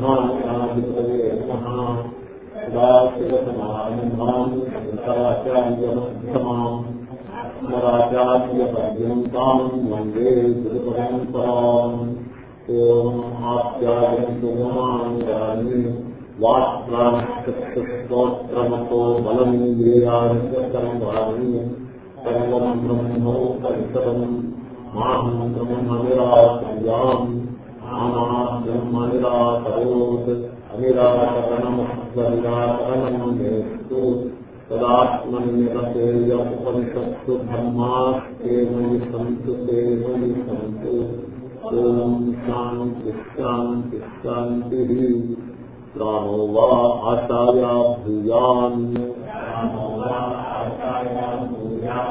శ్రీమహాధిపతయే సదాశివసమారంభాం శంకరాచార్యమధ్యమాం వందే గురుపరంపరాం ఓం ఆప్యాయంతు మమాంగాన్ని సర్వం బ్రహ్మో పరిసరం మాహం బ్రహ్మ నిరాకర్యాం మామా బ్రహ్మ నిరాకరోత్ అనిరాకరణమనిరాకరణం నేస్తు తదాత్మనిరసేయ ఉపనిషత్సు ధర్మాస్తే మయి సంతు తే మయి సంతు ఓం శాంతి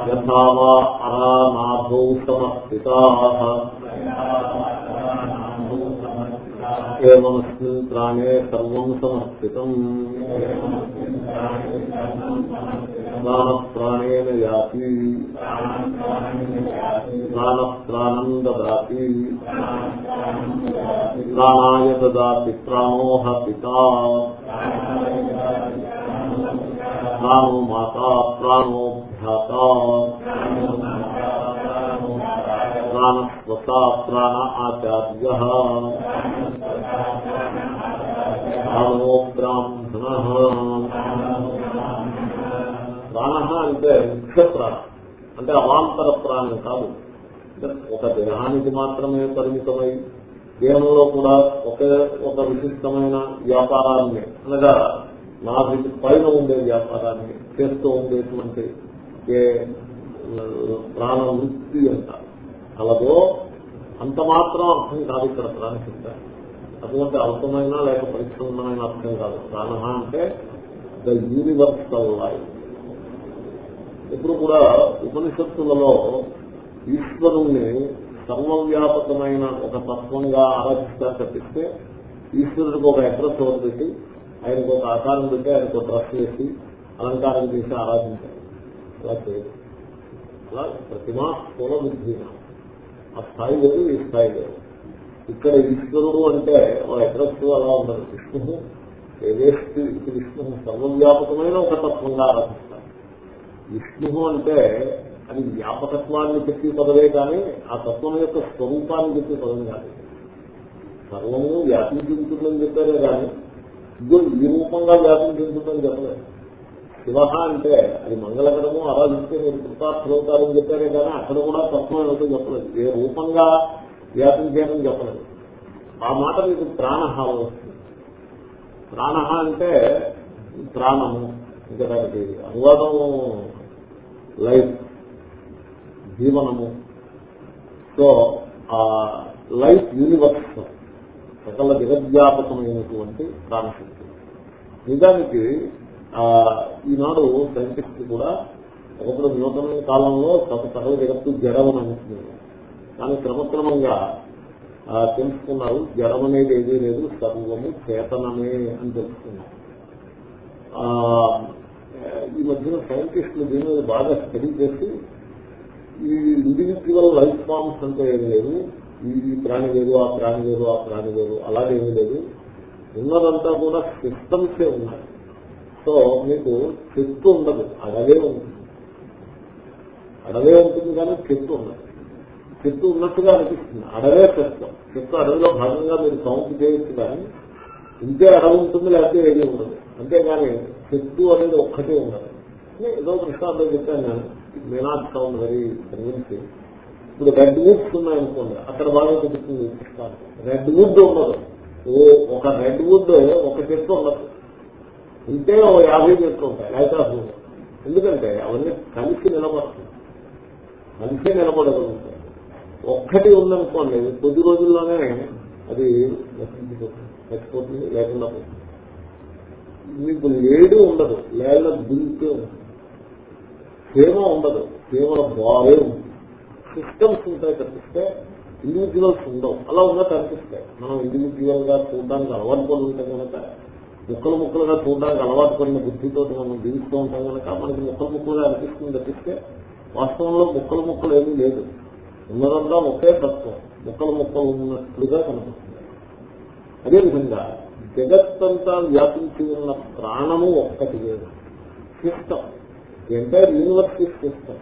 శాంతి శాంతి ప్రాణో వా ఆచార్యా భూయాన్ యథా వా అరానాథౌ సమస్థితాః ఏమస్మిన్ ప్రాణే సర్వం సమస్థితం ప్రాణప్రాణేన యాతి ప్రాణప్రాణం దదాతి ప్రాణాయ దదాతి ప్రాణ ఆచార్య ప్రాణో బ్రాహ్మణ ప్రాణ అంటే ముఖ్య ప్రాణం అంటే అవాంతర ప్రాణం కాదు. ఒక దేహానికి మాత్రమే పరిమితమై దేహంలో కూడా ఒకే ఒక విశిష్టమైన వ్యాపారాన్ని అనగా నా పైన ఉండే వ్యాపారాన్ని చేస్తూ ఉండేటువంటి ఏ ప్రాణవృత్తి అంటారు అలాగో అంత మాత్రం అర్థం కాదు ఇక్కడ ప్రాణశబ్ద అటువంటి అల్పమైన లేక పరిశ్రమమైన అర్థం కాదు. ప్రాణ అంటే ద యూనివర్సల్ లైఫ్. ఇప్పుడు కూడా ఉపనిషత్తులలో ఈశ్వరుణ్ణి సర్వవ్యాపకమైన ఒక తత్వంగా ఆరాధిస్తారు తప్పిస్తే ఈశ్వరుడికి ఒక అడ్రస్ పెట్టి ఆయనకు ఒక ఆకారం పెట్టి ఆయనకు డ్రెస్ వేసి అలంకారం చేసి ఆరాధించారు అలా చేయదు అలా ప్రతిమా స్థూల బుద్ధి ఆ స్థాయి లేదు ఈ స్థాయి లేదు. ఇక్కడ ఈశ్వరుడు అంటే అడ్రస్ అలా ఉండదు. విష్ణువు ఏదేస్తు విష్ణువు సర్వవ్యాపకమైన ఒక తత్వంగా ఆరాధిస్తారు. విష్ణువు అంటే అది వ్యాపకత్వాన్ని చెప్పి పదవే కానీ ఆ తత్వం యొక్క స్వరూపాన్ని చెప్పి పదం కాదు. సర్వము వ్యాపించి చెప్పారే కానీ ఇదో ఈ రూపంగా వ్యాపించి చెప్పలేదు. శివ అంటే అది మంగళకరము ఆరాధిస్తే మీరు కృతార్థమవుతారని చెప్పారే కానీ అక్కడ కూడా తత్వం ఏమిటో చెప్పలేదు. ఏ రూపంగా వ్యాపించారని చెప్పలేదు. ఆ మాట మీకు ప్రాణహారం వస్తుంది. ప్రాణ అంటే ప్రాణము ఇంకా దానికి అనువాదము లైఫ్ జీవనము. సో ఆ లైఫ్ యూనివర్స్ సకల జగద్వ్యాపకమైనటువంటి ప్రాణశక్తి. నిజానికి ఈనాడు సైంటిస్ట్ కూడా ఒకప్పుడు నూతన కాలంలో సర్వ జగత్తు జడమని అనుకున్నారు. కానీ క్రమక్రమంగా తెలుసుకున్నారు జడం అనేది ఏదీ లేదు సర్వము చేతనమే అని తెలుసుకున్నారు. ఈ మధ్యన సైంటిస్టులు దీని మీద బాగా స్టడీ చేసి ఈ ఇండివిజువల్ లైఫ్ ఫార్మ్స్ అంటే ఏమి లేదు. ఈ ప్రాణి లేదు ఆ ప్రాణి లేదు ఆ ప్రాణి లేదు అలాగేమీ లేదు. ఉన్నదంతా కూడా సిస్టమ్సే ఉన్నాయి సో మీకు చెట్టు ఉండదు. అడవే ఉంటుంది. అడవే ఉంటుంది కానీ చెట్టు ఉండదు. చెట్టు ఉన్నట్టుగా అనిపిస్తుంది. అడవే చెట్టు చెట్టు అడవిలో భాగంగా మీరు సౌండ్ చేయొచ్చు కానీ ఇంతే అడవి ఉంటుంది లేకపోతే ఏది ఉండదు. అంతేగాని చెట్టు అనేది ఒక్కటే ఉండదు. ఏదో దృష్టాంతం చెప్పాను నేను. May not sound very convincing ఇప్పుడు రెడ్ వుడ్స్ ఉన్నాయనుకోండి అక్కడ బాగా తెలుస్తుంది రెడ్ వుడ్ ఉండదు. ఓ ఒక రెడ్ వుడ్ ఒక చెట్టు ఉండదు. ఉంటే ఓ యాభై చెట్లు ఉంటాయి లేకపోతే ఎందుకంటే అవన్నీ కలిసి నిలబడుతుంది కలిసే నిలబడగలుగుతాయి. ఒక్కటి ఉందనుకోండి కొద్ది రోజుల్లోనే అది చచ్చిపోతుంది లేకుండా పోతుంది. మీకు లేడు ఉండదు లేళ్ళ దుంకే ఉంటుంది సేవ ఉండదు కేవల బారే ఉంటుంది సిస్టమ్స్ ఉంటాయి తప్పిస్తే ఇండివిజువల్స్ ఉండవు. అలా ఉన్నా కనిపిస్తాయి మనం ఇండివిజువల్గా చూడడానికి అలవాటు పడి ఉంటాం కనుక ముక్కలు ముక్కలుగా చూడడానికి అలవాటు పడిన బుద్ధితో మనం జీవిస్తూ ఉంటాం కనుక మనకి ముక్కలు ముక్కలుగా అనిపిస్తుంది తప్పిస్తే వాస్తవంలో ముక్కలు ముక్కలు ఏమీ లేదు. ఉన్నదంతా ఒకే తత్వం. ముక్కలు ముక్కలు ఉన్నట్లుగా కనిపిస్తుంది అదేవిధంగా జగత్తంతా వ్యాపించి ఉన్న ప్రాణము ఒక్కటి లేదు. System entire university system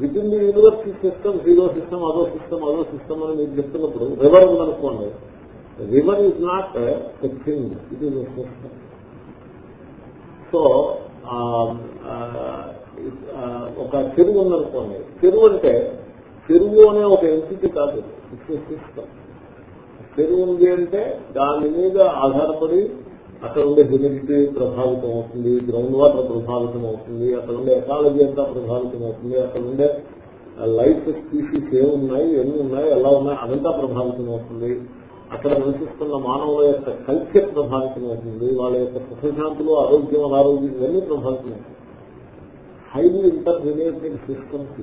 within the university system zero system అదో సిస్టమ్ అదో సిస్టమ్ అని మీరు చెప్తున్నప్పుడు రివర్ ఉందనుకోండి. River is not thing it is system so ఒక చెరువు ఉందనుకోండి. చెరువు అంటే చెరువు అనే ఒక ఎంటిటీ కాదు. సిస్టమ్ చెరువు ఉంది అంటే దాని మీద ఆధారపడి అక్కడ ఉండే హ్యూమిడిటీ ప్రభావితం అవుతుంది గ్రౌండ్ వాటర్ ప్రభావితం అవుతుంది అక్కడ ఉండే ఎకాలజీ అంతా ప్రభావితం అవుతుంది అక్కడ ఉండే లైఫ్ స్పీసీస్ ఏమున్నాయి ఎన్ని ఉన్నాయి ఎలా ఉన్నాయి అదంతా ప్రభావితం అవుతుంది. అక్కడ నివసిస్తున్న మానవుల యొక్క కల్చర్ ప్రభావితమవుతుంది వాళ్ళ యొక్క సుఖశాంతులు ఆరోగ్యం అనారోగ్యం ఇవన్నీ ప్రభావితమవుతుంది హైలీ ఇంటర్ రిలేటెడ్ సిస్టమ్స్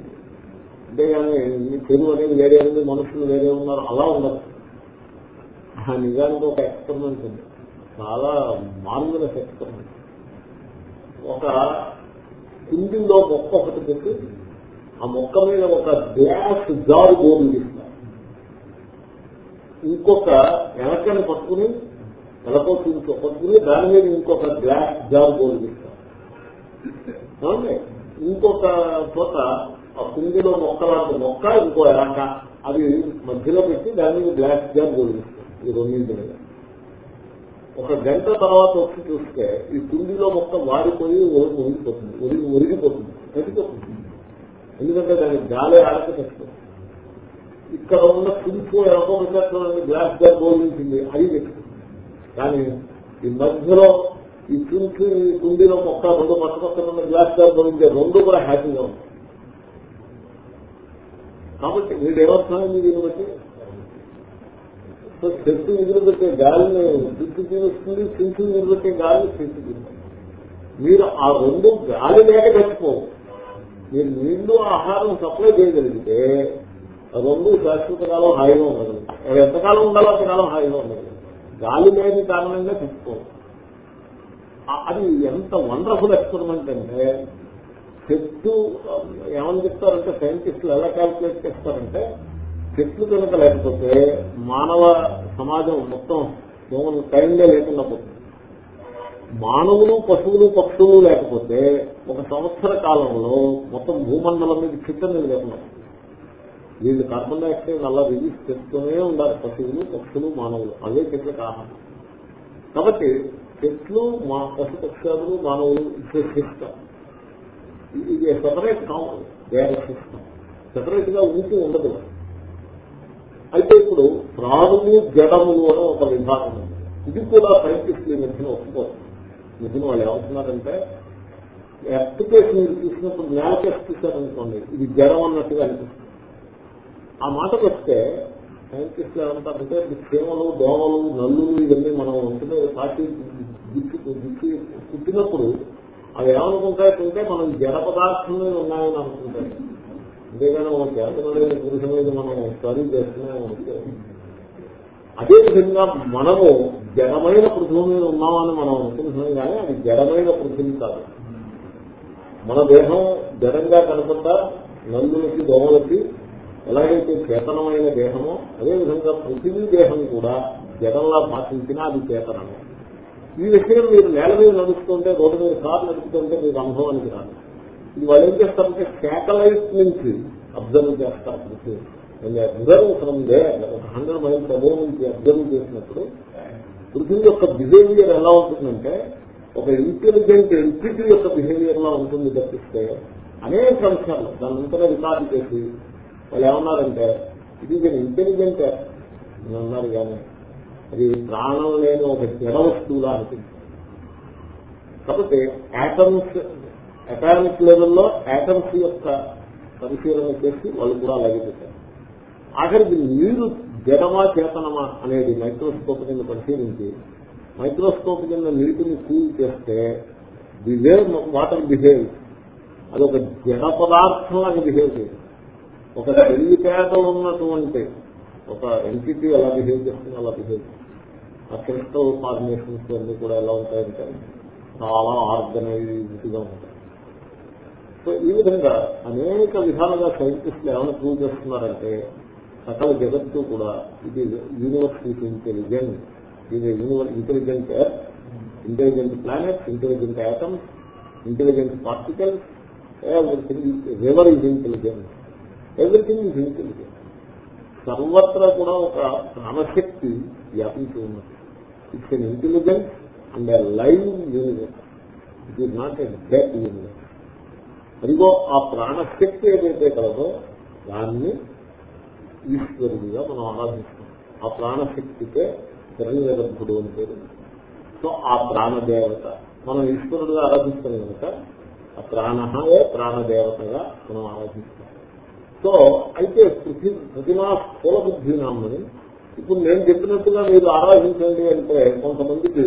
అంతేగాని తెలుగు అనేది వేరే ఉంది మనుషులు వేరే ఉన్నారు అలా ఉండదు. నిజానికి ఒక ఎక్స్పెరిమెంట్ ఉంది. చాలా మార్వలస్ ఎక్స్పెరిమెంట్ ఒక కుండీలో మొక్క ఒకటి పెట్టి ఆ మొక్క మీద ఒక గ్లాస్ జారు బోర్డు ఇంకొక వెనకని పట్టుకుని వెనకో చూసుకో పట్టుకుని దాని మీద ఇంకొక గ్లాస్ జార్ బోర్డు ఇంకొక చోట ఆ కుండీలో మొక్క లాంటి మొక్క ఇంకో ఎలక అది మధ్యలో పెట్టి దాని మీద గ్లాస్ జార్ బోర్డు ఈ రెండింటి మీద ఒక గంట తర్వాత వచ్చి చూస్తే ఈ కుండిలో మొక్క వాడిపోయి ఒరిగిపోతుంది. ఒరిగి ఒరిగిపోతుంది. తగ్గిపోతుంది. ఎందుకంటే దానికి గాలి ఆడక తెస్తుంది ఇక్కడ ఉన్న కుంపు ఎవరో పెట్టాలని గ్లాస్గా బోధించింది అది కానీ ఈ మధ్యలో ఈ కుంపు కుండీలో మొక్క రెండు పక్క పక్కన ఉన్న గ్లాస్గా గోలించే రెండు కూడా హ్యాపీగా ఉంది కాబట్టి మీరు ఏమవుతున్నాయి దీన్ని బట్టి సో చెట్టు ఎదురుపెట్టే గాలిని చుట్టూ తీరుస్తుంది చించు ఎదురుపెట్టే గాలిని చెట్టు తీరుస్తుంది మీరు ఆ రెండు గాలి లేక చచ్చిపోవు. మీరు నీళ్ళు ఆహారం సప్లై చేయగలిగితే రెండు శాశ్వత కాలం హాయిగా ఉండదు. అవి ఎంతకాలం ఉండాలో అంతకాలం హాయిగా ఉండదు. గాలి లేని కారణంగా చచ్చిపోవు అది ఎంత వండర్ఫుల్ ఎక్స్పెరిమెంట్ అంటే చెట్టు ఏమని చెప్తారంటే సైంటిస్టులు ఎలా క్యాల్కులేట్ చేస్తారంటే చెట్లు కనుక లేకపోతే మానవ సమాజం మొత్తం టైంగా లేకుండా పోతుంది. మానవులు పశువులు పక్షులు లేకపోతే ఒక సంవత్సర కాలంలో మొత్తం భూమండలం మీద చిత్తం లేకుండా వీళ్ళు కార్బన్ డైఆక్సైడ్ అలా రిలీజ్ చేస్తూనే ఉండాలి. పశువులు పక్షులు మానవులు. అవే చెట్లకు ఆహారం కాబట్టి చెట్లు మా పశు పక్షాదులు మానవులు సిస్టమ్ ఇది సెపరేట్ కావాలి వేరే సిస్టమ్ సెపరేట్గా ఊపి ఉండదు. అయితే ఇప్పుడు ప్రాణులు జడములు అని ఒక విభాగం ఉంది. ఇది కూడా సైంటిస్టులు మధ్యన ఒప్పుకోరు. నిజం వాళ్ళు ఏమవుతున్నారంటే ఎర్త్ కేసు మీరు చూసినప్పుడు నేల కేసు ఇది జడం అన్నట్టుగా అనిపిస్తుంది. ఆ మాటకు వస్తే సైంటిస్టులు ఏమంటారంటే చీమలు దోమలు నల్లులు ఇవన్నీ మనం ఉంటుంది పార్టీ దిక్కు దిక్కు పుట్టినప్పుడు అవి ఏమనుకుంటాయంటే మనం జడ పదార్థం మీద ఉన్నాయని అనుకుంటాయి అంతేగాని మనం చేతనలేని పురుషుల మీద మనం స్టడీ చేస్తూనే అదేవిధంగా మనము జడమైన పృథువు మీద ఉన్నామని మనం అనుకుంటున్నాం కానీ అది జడమైన పృథివీ కాదు. మన దేహం జడంగా కనపడ్డా నల్లులకి దోమలకి ఎలాగైతే చేతనమైన దేహమో అదేవిధంగా పృథివీ దేహం కూడా జడంలా భాషించినా అది చేతనమే. ఈ విషయం మీరు నేల మీద నడుస్తుంటే రోడ్డు మీద కారు నడుపుతుంటే మీకు అనుభవానికి రాదు. ఇది వాళ్ళు ఏం చేస్తారంటే శాటలైట్ నుంచి అబ్జర్వ్ చేస్తారు పృథివీ అబ్జర్వ్ ఫ్రమ్ దే ఒక హండ్రెడ్ మైల్స్ అబో నుంచి అబ్జర్వ్ చేసినప్పుడు పృథివీ యొక్క బిహేవియర్ ఎలా ఉంటుందంటే ఒక ఇంటెలిజెంట్ ఎంటిటీ యొక్క బిహేవియర్ లా ఉంటుంది తప్పిస్తే అనేక అంశాలు దాని అంతా రికార్డు చేసి వాళ్ళు ఏమన్నారంటే ఇది ఇంటెలిజెంట్ అన్నారు కానీ అది ప్రాణం లేని ఒక జడ వస్తువులా అనిపించింది. కాబట్టి యాటమ్స్ అటామిక్ లెవెల్లో యాటమ్స్ యొక్క పరిశీలన చేసి వాళ్ళు కూడా అలాగే పెట్టారు ఆఖరికి నీరు జడమా చేతనమా అనేది మైక్రోస్కోప్ కింద పరిశీలించి మైక్రోస్కోప్ కింద నీటిని కూల్ చేస్తే బిహేవ్ వాటర్ బిహేవ్. అది ఒక జడ పదార్థంలాగా బిహేవ్ చేయదు ఒక తెలివితేట ఉన్నటువంటి ఒక ఎంటిటీ ఎలా బిహేవ్ చేస్తుంది అలా బిహేవ్ ఆ క్రిస్టల్ ఫార్మేషన్స్ అన్ని కూడా ఎలా ఉంటాయంటే చాలా ఆర్గనైజ్డ్గా ఉంటాయి. సో ఈ విధంగా అనేక విధాలుగా సైంటిస్టులు ఏమైనా ప్రూవ్ చేస్తున్నారంటే సకల జగత్తు కూడా ఇది యూనివర్స్ ఈజ్ ఇంటెలిజెంట్ ఇది universe intelligent intelligent planets intelligent items intelligent particles everything river is intelligent everything is intelligent సర్వత్రా కూడా ఒక ప్రాణశక్తి వ్యాపించి ఉన్నది. It's an intelligence and live universe it is not a death universe అదిగో ఆ ప్రాణశక్తి ఏదైతే కలదో దాన్ని ఈశ్వరుడిగా మనం ఆరాధిస్తాం. ఆ ప్రాణశక్తికే హిరణ్యగర్భుడు అని పేరు. సో ఆ ప్రాణదేవత మనం ఈశ్వరుడుగా ఆరాధిస్తాం కనుక ఆ ప్రాణయే ప్రాణదేవతగా మనం ఆరాధిస్తాం. సో అయితే పృథి ప్రతిమా స్థూల బుద్ధి నామని ఇప్పుడు నేను చెప్పినట్టుగా మీరు ఆరాధించండి అంటే కొంతమందికి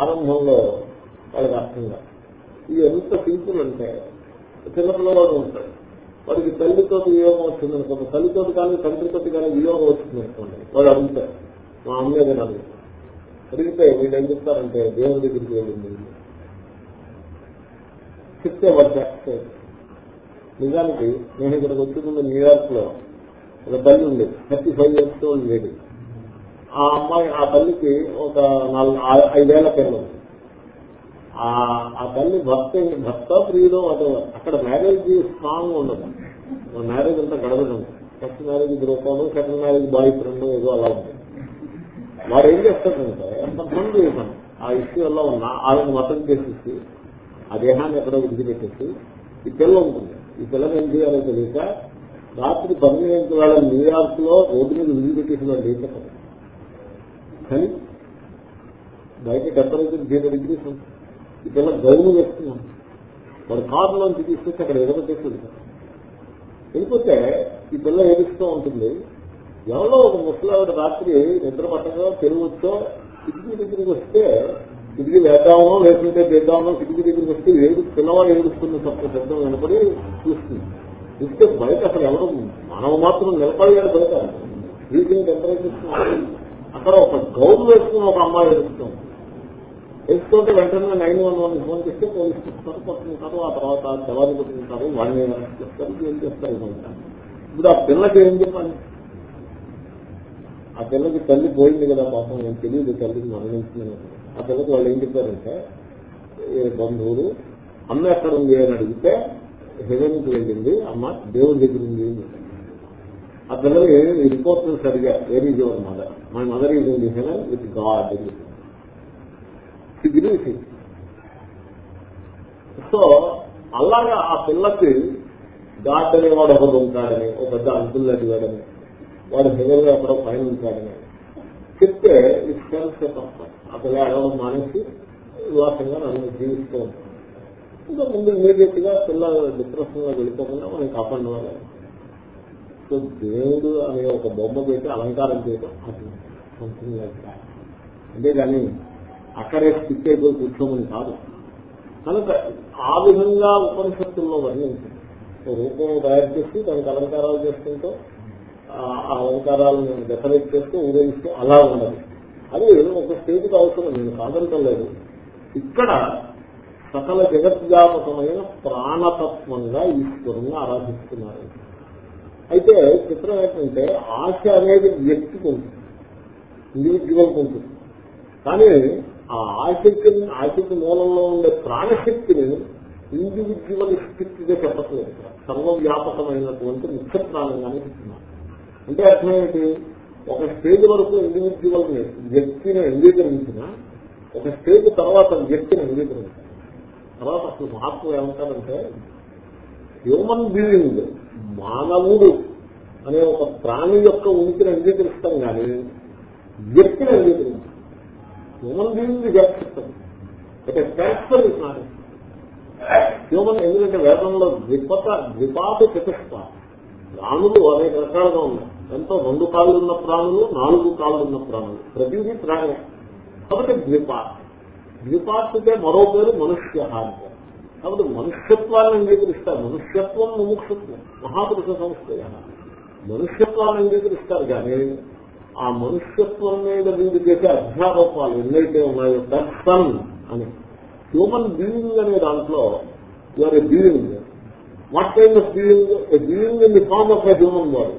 ఆరంభంలో వాళ్ళకి అర్థం కాదు. ఇది ఎంత సింపుల్ అంటే చిన్నపిల్లవాడు ఉంటాడు. వాడికి తల్లితో వియోగం వచ్చింది అనుకోండి తల్లితో కానీ తండ్రితో కానీ వియోగం వచ్చింది అనుకోండి వాడు అడుగుతారు మా అమ్మే నేను అడిగితే వీళ్ళు ఏం చెప్తారంటే దేవుని దగ్గరికి వెళ్ళింది చెప్తే వాడు చేస్తారు నిజానికి నేను ఇక్కడికి వచ్చే ముందు న్యూయార్క్లో ఒక తల్లి ఉంది. Thirty five years old lady ఆ అమ్మాయి ఆ తల్లికి ఒక నాలుగు ఐదేళ్ళ పిల్లలు ఆ తల్లి భర్త భర్త ప్రియుడు అటు అక్కడ మ్యారేజ్ స్ట్రాంగ్ ఉండదు. మ్యారేజ్ అంతా గడవడం ఫస్ట్ మ్యారేజ్ గ్రూపం సెకండ్ మ్యారేజ్ బాయ్ ఫ్రెండ్ ఏదో అలా ఉంది. వారు ఏం చేస్తారంటే ఎంతమంది చేశాను ఆ ఇష్యూ ఇష్యూలో ఉన్న ఆవిడ మతం చేసేసి ఆ దేహాన్ని ఎక్కడో విడిచిపెట్టేసి ఈ పిల్ల ఉంటుంది. ఈ పిల్లలు ఏం చేయాలో తెలియక రాత్రి పన్నెండు వేల న్యూయార్క్లో రోడ్డు మీద విడిచిపెట్టేసి వాళ్ళు ఏం కానీ బయట టెంపరేచర్ జీరో డిగ్రీస్ ఉంటుంది ఈ పిల్ల గౌను వేస్తున్నాం వాడు కారులోంచి తీసుకొచ్చి అక్కడ ఎగబెట్టేస్తుంది వెళ్ళిపోతే ఈ పిల్ల ఏడుస్తూ ఉంటుంది. ఎవరో ఒక ముసలావిడ రాత్రి నిద్ర పట్టగా వచ్చో ఇంటి దగ్గరికి వస్తే తిరిగి వేద్దామో లేకుంటే చేద్దామో కిటికీ దగ్గరికి వస్తే ఏడు పిల్లవాడు ఏడుస్తుంది తప్ప శబ్దం వినపడి చూస్తుంది. చూస్తే బయట అసలు ఎవరు మనం మాత్రం నిలబడలేడు బయట. ఫ్రీజింగ్ టెంపరేచర్ అక్కడ ఒక గౌన్ వేసుకుని ఒక అమ్మాయి ఏడుస్తుంది. తెలుసుకుంటే వెంటనే నైన్ వన్ వన్ ఫోన్ చేస్తే పోలీసు పుస్తకాలు పట్టుకుంటారు ఆ తర్వాత జవాబు పట్టుకుంటారు వాడిని చేస్తారు ఏం చేస్తారు ఇప్పుడు ఆ పిల్లకి ఏం చెప్పాలి? ఆ పిల్లకి తల్లి పోయింది కదా పాపం నేను తెలియదు తల్లికి మరణించింది ఆ తర్వాత వాళ్ళు ఏం చెప్పారంటే బంధువులు అమ్మ ఎక్కడ ఉంది అని అడిగితే హెవెన్కి వెళ్ళింది అమ్మ దేవుడి దగ్గర ఉంది ఆ పిల్లలు ఇంపార్టెన్స్ సరిగా very your mother. My mother is ఉంది ది హెవెన్ విత్ గాడ్ అని సో అలాగా ఆ పిల్లకి గాడ్ అనేవాడు ఒకడు ఉంటాడని ఒక పెద్ద అంకుల్ అడిగాడని వాడు హెవెన్లో ఎక్కడో పైన ఉంటాడని చెప్తే ఇట్ సెల్ఫ్ ఆ పిల్ల అడగడం మానేసి వివాసంగా నన్ను జీవిస్తూ ఉంటాను ఇంకా ముందు ఇమీడియట్గా పిల్ల డిప్రెషన్లో వెళ్ళిపోకుండా మనం కాపాడిన సో దేవుడు అనే ఒక బొమ్మ పెట్టి అలంకారం చేయడం అది సంథింగ్ అంతేగాని అక్కడే స్టిక్ అయిపోయి కూర్చోమని కాదు. కనుక ఆ విధంగా ఉపనిషత్తుల్లో వర్ణించింది. రూపం తయారు చేసి దానికి అలంకారాలు చేసుకుంటూ ఆ అలంకారాలను డెకరేట్ చేస్తూ ఊరేగిస్తూ అలా ఉండదు. అది ఒక స్టేజ్కి అవసరం నేను కాదంటం లేదు. ఇక్కడ సకల జగద్వ్యాపకమైన ప్రాణతత్వంగా ఈశ్వరుని ఆరాధిస్తున్నారు. అయితే చిత్రం ఏంటంటే ఆశ అనేది వ్యక్తికి ఉంటుంది ఇండివిజువల్కి ఉంటుంది. కానీ ఆ ఆసక్తిని ఆశక్తి మూలంలో ఉండే ప్రాణశక్తిని ఇండివిజువల్ స్థితిగా చెప్పట్లేదు. సర్వవ్యాపకమైనటువంటి ముఖ్య ప్రాణంగానే చెప్తున్నారు. అంటే అర్థం ఏంటి? ఒక స్టేజ్ వరకు ఇండివిజువల్ వ్యక్తిని అంగీకరించిన ఒక స్టేజ్ తర్వాత వ్యక్తిని అంగీకరించాలి తర్వాత అసలు మహాత్మ ఏమంటారంటే హ్యూమన్ బీయింగ్ మానవుడు అనే ఒక ప్రాణి యొక్క ఉనికిని అంగీకరిస్తాం కానీ వ్యక్తిని అంగీకరించాం. హ్యూమన్ బీయింగ్ వ్యాప్తిస్తుంది ఒక క్యారెక్టర్ ఇస్తున్నారు హ్యూమన్ ఎందుకంటే వేదంలో ద్విపత ద్విపాత చతుష్ట ప్రాణులు అనేక రకాలుగా ఉన్నాయి ఎంతో రెండు కాళ్ళు ఉన్న ప్రాణులు నాలుగు కాళ్ళు ఉన్న ప్రాణులు. ప్రతిదీ ప్రాణి. కాబట్టి ద్విపాత్ ద్విపాత్తే మరో పేరు మనుష్య అంటే కాబట్టి మనుష్యత్వాన్ని అంగీకరిస్తారు. మనుష్యత్వం ముముక్షత్వం. మహాపురుష సంస్థ మనుష్యత్వాన్ని అంగీకరిస్తారు కానీ ఆ మనుష్యత్వం మీద వీళ్ళు చేసే అధ్యారోపాలు ఎన్నైతే ఉన్నాయో దర్శన్ అని. హ్యూమన్ బీయింగ్ అనే దాంట్లో you are a being what kind of being a being in the form of a human body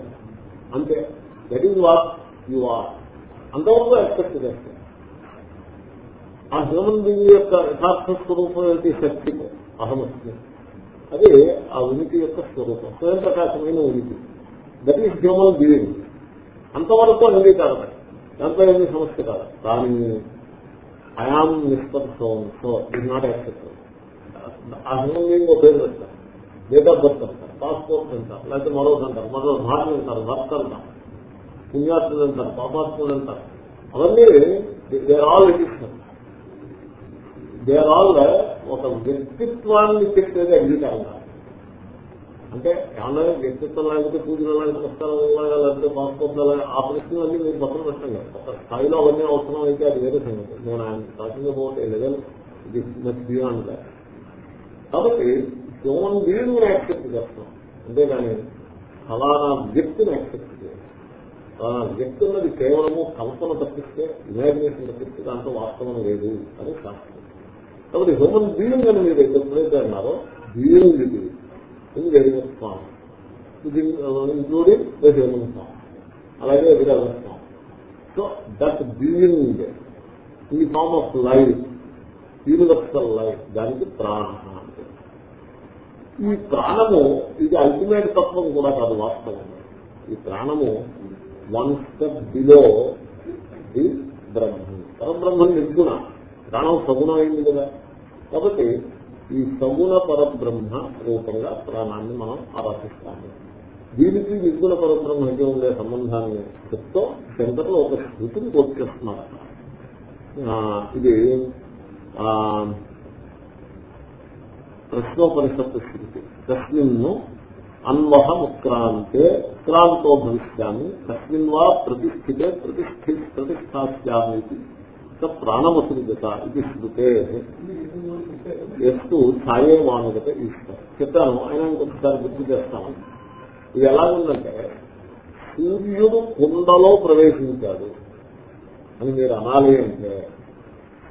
అంతే that is what you are అంతవరకు ఎక్సెప్ట్ చేస్తాం. ఆ హ్యూమన్ బీయింగ్ యొక్క యథార్థ స్వరూపం ఏంటి శక్తి. అహమస్మి అది ఆ ఉనికి యొక్క స్వరూపం. స్వయం ప్రకాశమైన ఉనికి. దట్ ఈస్ హ్యూమన్ బీయింగ్ అంతవరకు అంగీకారమే. దాంట్లో ఏమీ సమస్య కాదు. కానీ ఐఆమ్ నిష్పత్సవం సో ఇస్ నాట్ యాక్సెప్ట్ ఆ హ్యూమన్ బీయింగ్ ఒక పేరు పెడతారు డేట్ ఆఫ్ బర్త్ అంటారు పాస్పోర్ట్ అంటారు లేకపోతే మరొకటి అంటారు మరో భార్య అంటారు భర్త అంటారు పుణ్యాత్ములు అంటారు పాపాత్ములు అంటారు. అవన్నీ they all additional they all uh, ఒక వ్యక్తిత్వాన్ని చెప్పేది అంగీకారం అంటే ఏమన్నా వ్యక్తిత్వం లేకపోతే పూజలు లాంటి పుస్తకాలు లేకపోతే పాస్పోర్ట్ ఆ ప్రశ్నలు అన్ని మీరు పక్కన పెట్టండి. ఒక స్థాయిలో అవన్నీ అవసరం అయితే అది వేరే సంగతి. నేను ఆయన talking about level this much beyond కాబట్టి హ్యూమన్ బీయింగ్ యాక్సెప్ట్ చేస్తాం అంతేగాని ఫలానా వ్యక్తిని యాక్సెప్ట్ చేయాలి ఫలానా వ్యక్తి ఉన్నది కేవలము కల్పన తప్పిస్తే ఇమాజినేషన్ తప్పిస్తే దాంట్లో వాస్తవం లేదు అని శాస్త్రం కాబట్టి హ్యూమన్ బీయింగ్ అని మీరు ఎప్పుడైతే అన్నారో బీయింగ్ ఇది. ఇది వెరీ ఫామ్ ఇది ఇంక్లూడింగ్ ద హ్యూమన్ ఫామ్ అలాగే ఇది other form so that being ఈ form of life universal life దానికి ప్రాణ. ఈ ప్రాణము ఇది అల్టిమేట్ తత్వం కూడా కాదు వాస్తవం. ఈ ప్రాణము one step below the Brahma. పరబ్రహ్మ నిర్గుణ. ప్రాణం సగుణం అయింది కదా. కాబట్టి ఈ సగుణ పరబ్రహ్మ రూపంగా ప్రాణాన్ని మనం ఆరాధిస్తాము. దీనికి నిర్గుణ పరబ్రహ్మకి ఉండే సంబంధాన్ని చెప్తూ శంకర్లు ఒక స్థితిని కోర్చేస్తున్నారు ఇది ప్రశ్నోపనిషత్తు స్థితి తస్మిన్ను అన్వహ ఉత్క్రాంతే ఉత్క్రాంతో భవిష్యామి తస్మిన్ వా ప్రతిష్ఠితే ప్రతిష్ఠి ప్రతిష్టాస్యామి ప్రాణమసృజత ఇది శృతే. ఎస్తు ఛాయే వానుగత ఈశ్వర్. చెప్తాను ఆయన ఇంకొకసారి గుర్తు చేస్తాను. ఇది ఎలా ఉందంటే సూర్యుడు కుండలో ప్రవేశించాడు అని మీరు అనాలి అంటే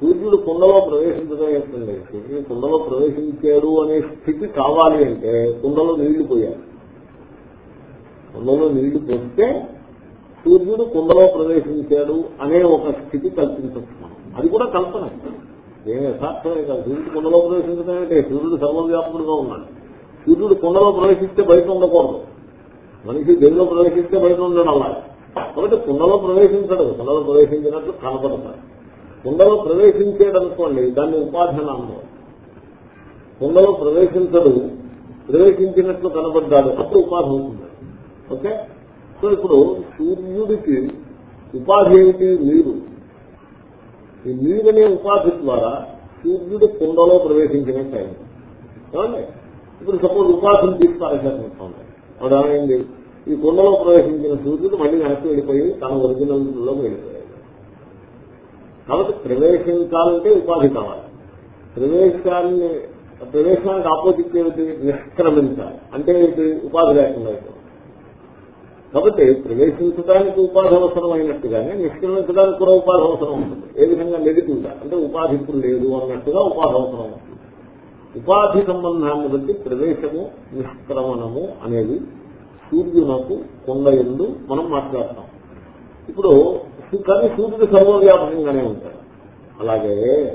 సూర్యుడు కుండలో ప్రవేశించడం ఏంటండి సూర్యుడు కుండలో ప్రవేశించాడు అనే స్థితి కావాలి అంటే కుండలో నీళ్ళు పోయాలి. కుండలో నీళ్ళు పోస్తే సూర్యుడు కుండలో ప్రవేశించాడు అనే ఒక స్థితి కల్పించవచ్చు మనం. అది కూడా కల్పన. ఏమి యథార్థమే కాదు. సూర్యుడు కుండలో ప్రవేశించడం అంటే సూర్యుడు సర్వవ్యాపకుడుగా ఉన్నాడు. సూర్యుడు కుండలో ప్రవేశిస్తే బయట ఉండకూడదు. మనిషి దేనిలో ప్రవేశిస్తే బయట ఉండడం అలా. కాబట్టి కుండలో ప్రవేశించడు. కుండలో ప్రవేశించినట్లు కనపడతాడు. కుండలో ప్రవేశించేదనుకోండి దాన్ని ఉపాధనామం కుండలో ప్రవేశించడు ప్రవేశించినట్లు కనబడ్డాడు అప్పుడు ఉపాధి అవుతుంది ఓకే? సో ఇప్పుడు సూర్యుడికి ఉపాధి ఏమిటి? నీరు. ఈ నీరనే ఉపాధి ద్వారా సూర్యుడు కుండలో ప్రవేశించినట్టు అయింది. ఏమండి? ఇప్పుడు సపోజ్ ఉపాధిని తీసుకోవాలనుకోండి అప్పుడు ఏమైంది? ఈ కుండలో ప్రవేశించిన సూర్యుడు మళ్ళీ వెనక్కి వెళ్ళిపోయి తన ఒరిజినల్లో వెళ్ళిపోయాడు. కాబట్టి ప్రవేశించాలంటే ఉపాధి కావాలి. ప్రవేశాన్ని ప్రవేశానికి ఆపోజిట్ ఏమిటి నిష్క్రమించాలి. అంటే ఇది ఉపాధి లేకుండా కాబట్టి ప్రవేశించడానికి ఉపాధి అవసరం నిష్క్రమించడానికి కూడా ఉపాధి అవసరం ఉంటుంది. ఏ విధంగా నెగిటివ్గా అంటే ఉపాధి ఇప్పుడు లేదు అన్నట్టుగా ఉపాధి అవసరం ఉంటుంది. ఉపాధి సంబంధాన్ని బట్టి ప్రవేశము నిష్క్రమణము అనేది సూర్యునకు కొండ ఎందు మనం మాట్లాడతాం. ఇప్పుడు కానీ సూర్యుడు సర్వవ్యాపకంగానే ఉంటాడు. అలాగే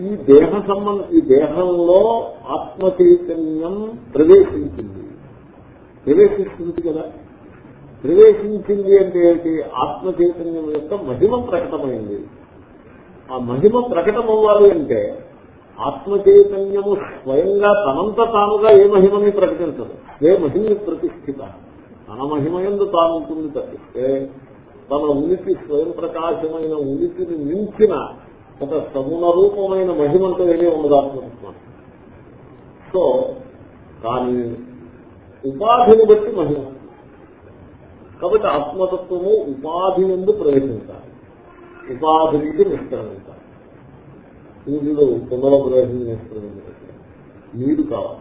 ఈ దేహ సంబంధ ఈ దేహంలో ఆత్మ చైతన్యం ప్రవేశించింది. ప్రవేశిస్తుంది కదా. ప్రవేశించింది అంటే ఏంటి? ఆత్మ చైతన్యం యొక్క మహిమ ప్రకటమైంది. ఆ మహిమ ప్రకటమవ్వాలి అంటే ఆత్మ చైతన్యము స్వయంగా తనంత తానుగా ఏ మహిమని ప్రకటించదు. ఏ మహిమని ప్రతిష్ఠిత. తన మహిమ ఎందు తాను ఉంటుంది తప్పిస్తే తన ఉనికి స్వయం ప్రకాశమైన ఉనికిని మించిన ఒక సగుణ రూపమైన మహిమంతో ఏమీ ఉండదు సో కానీ ఉపాధిని బట్టి మహిమ. కాబట్టి ఆత్మతత్వము ఉపాధి ఎందు ప్రవేశించాలి. ఉపాధి నుంచి నిష్క్రమించాలి. సూర్యుడు కుండలో ప్రవేశించి నిష్క్రమించాలి నీరు కావాలి.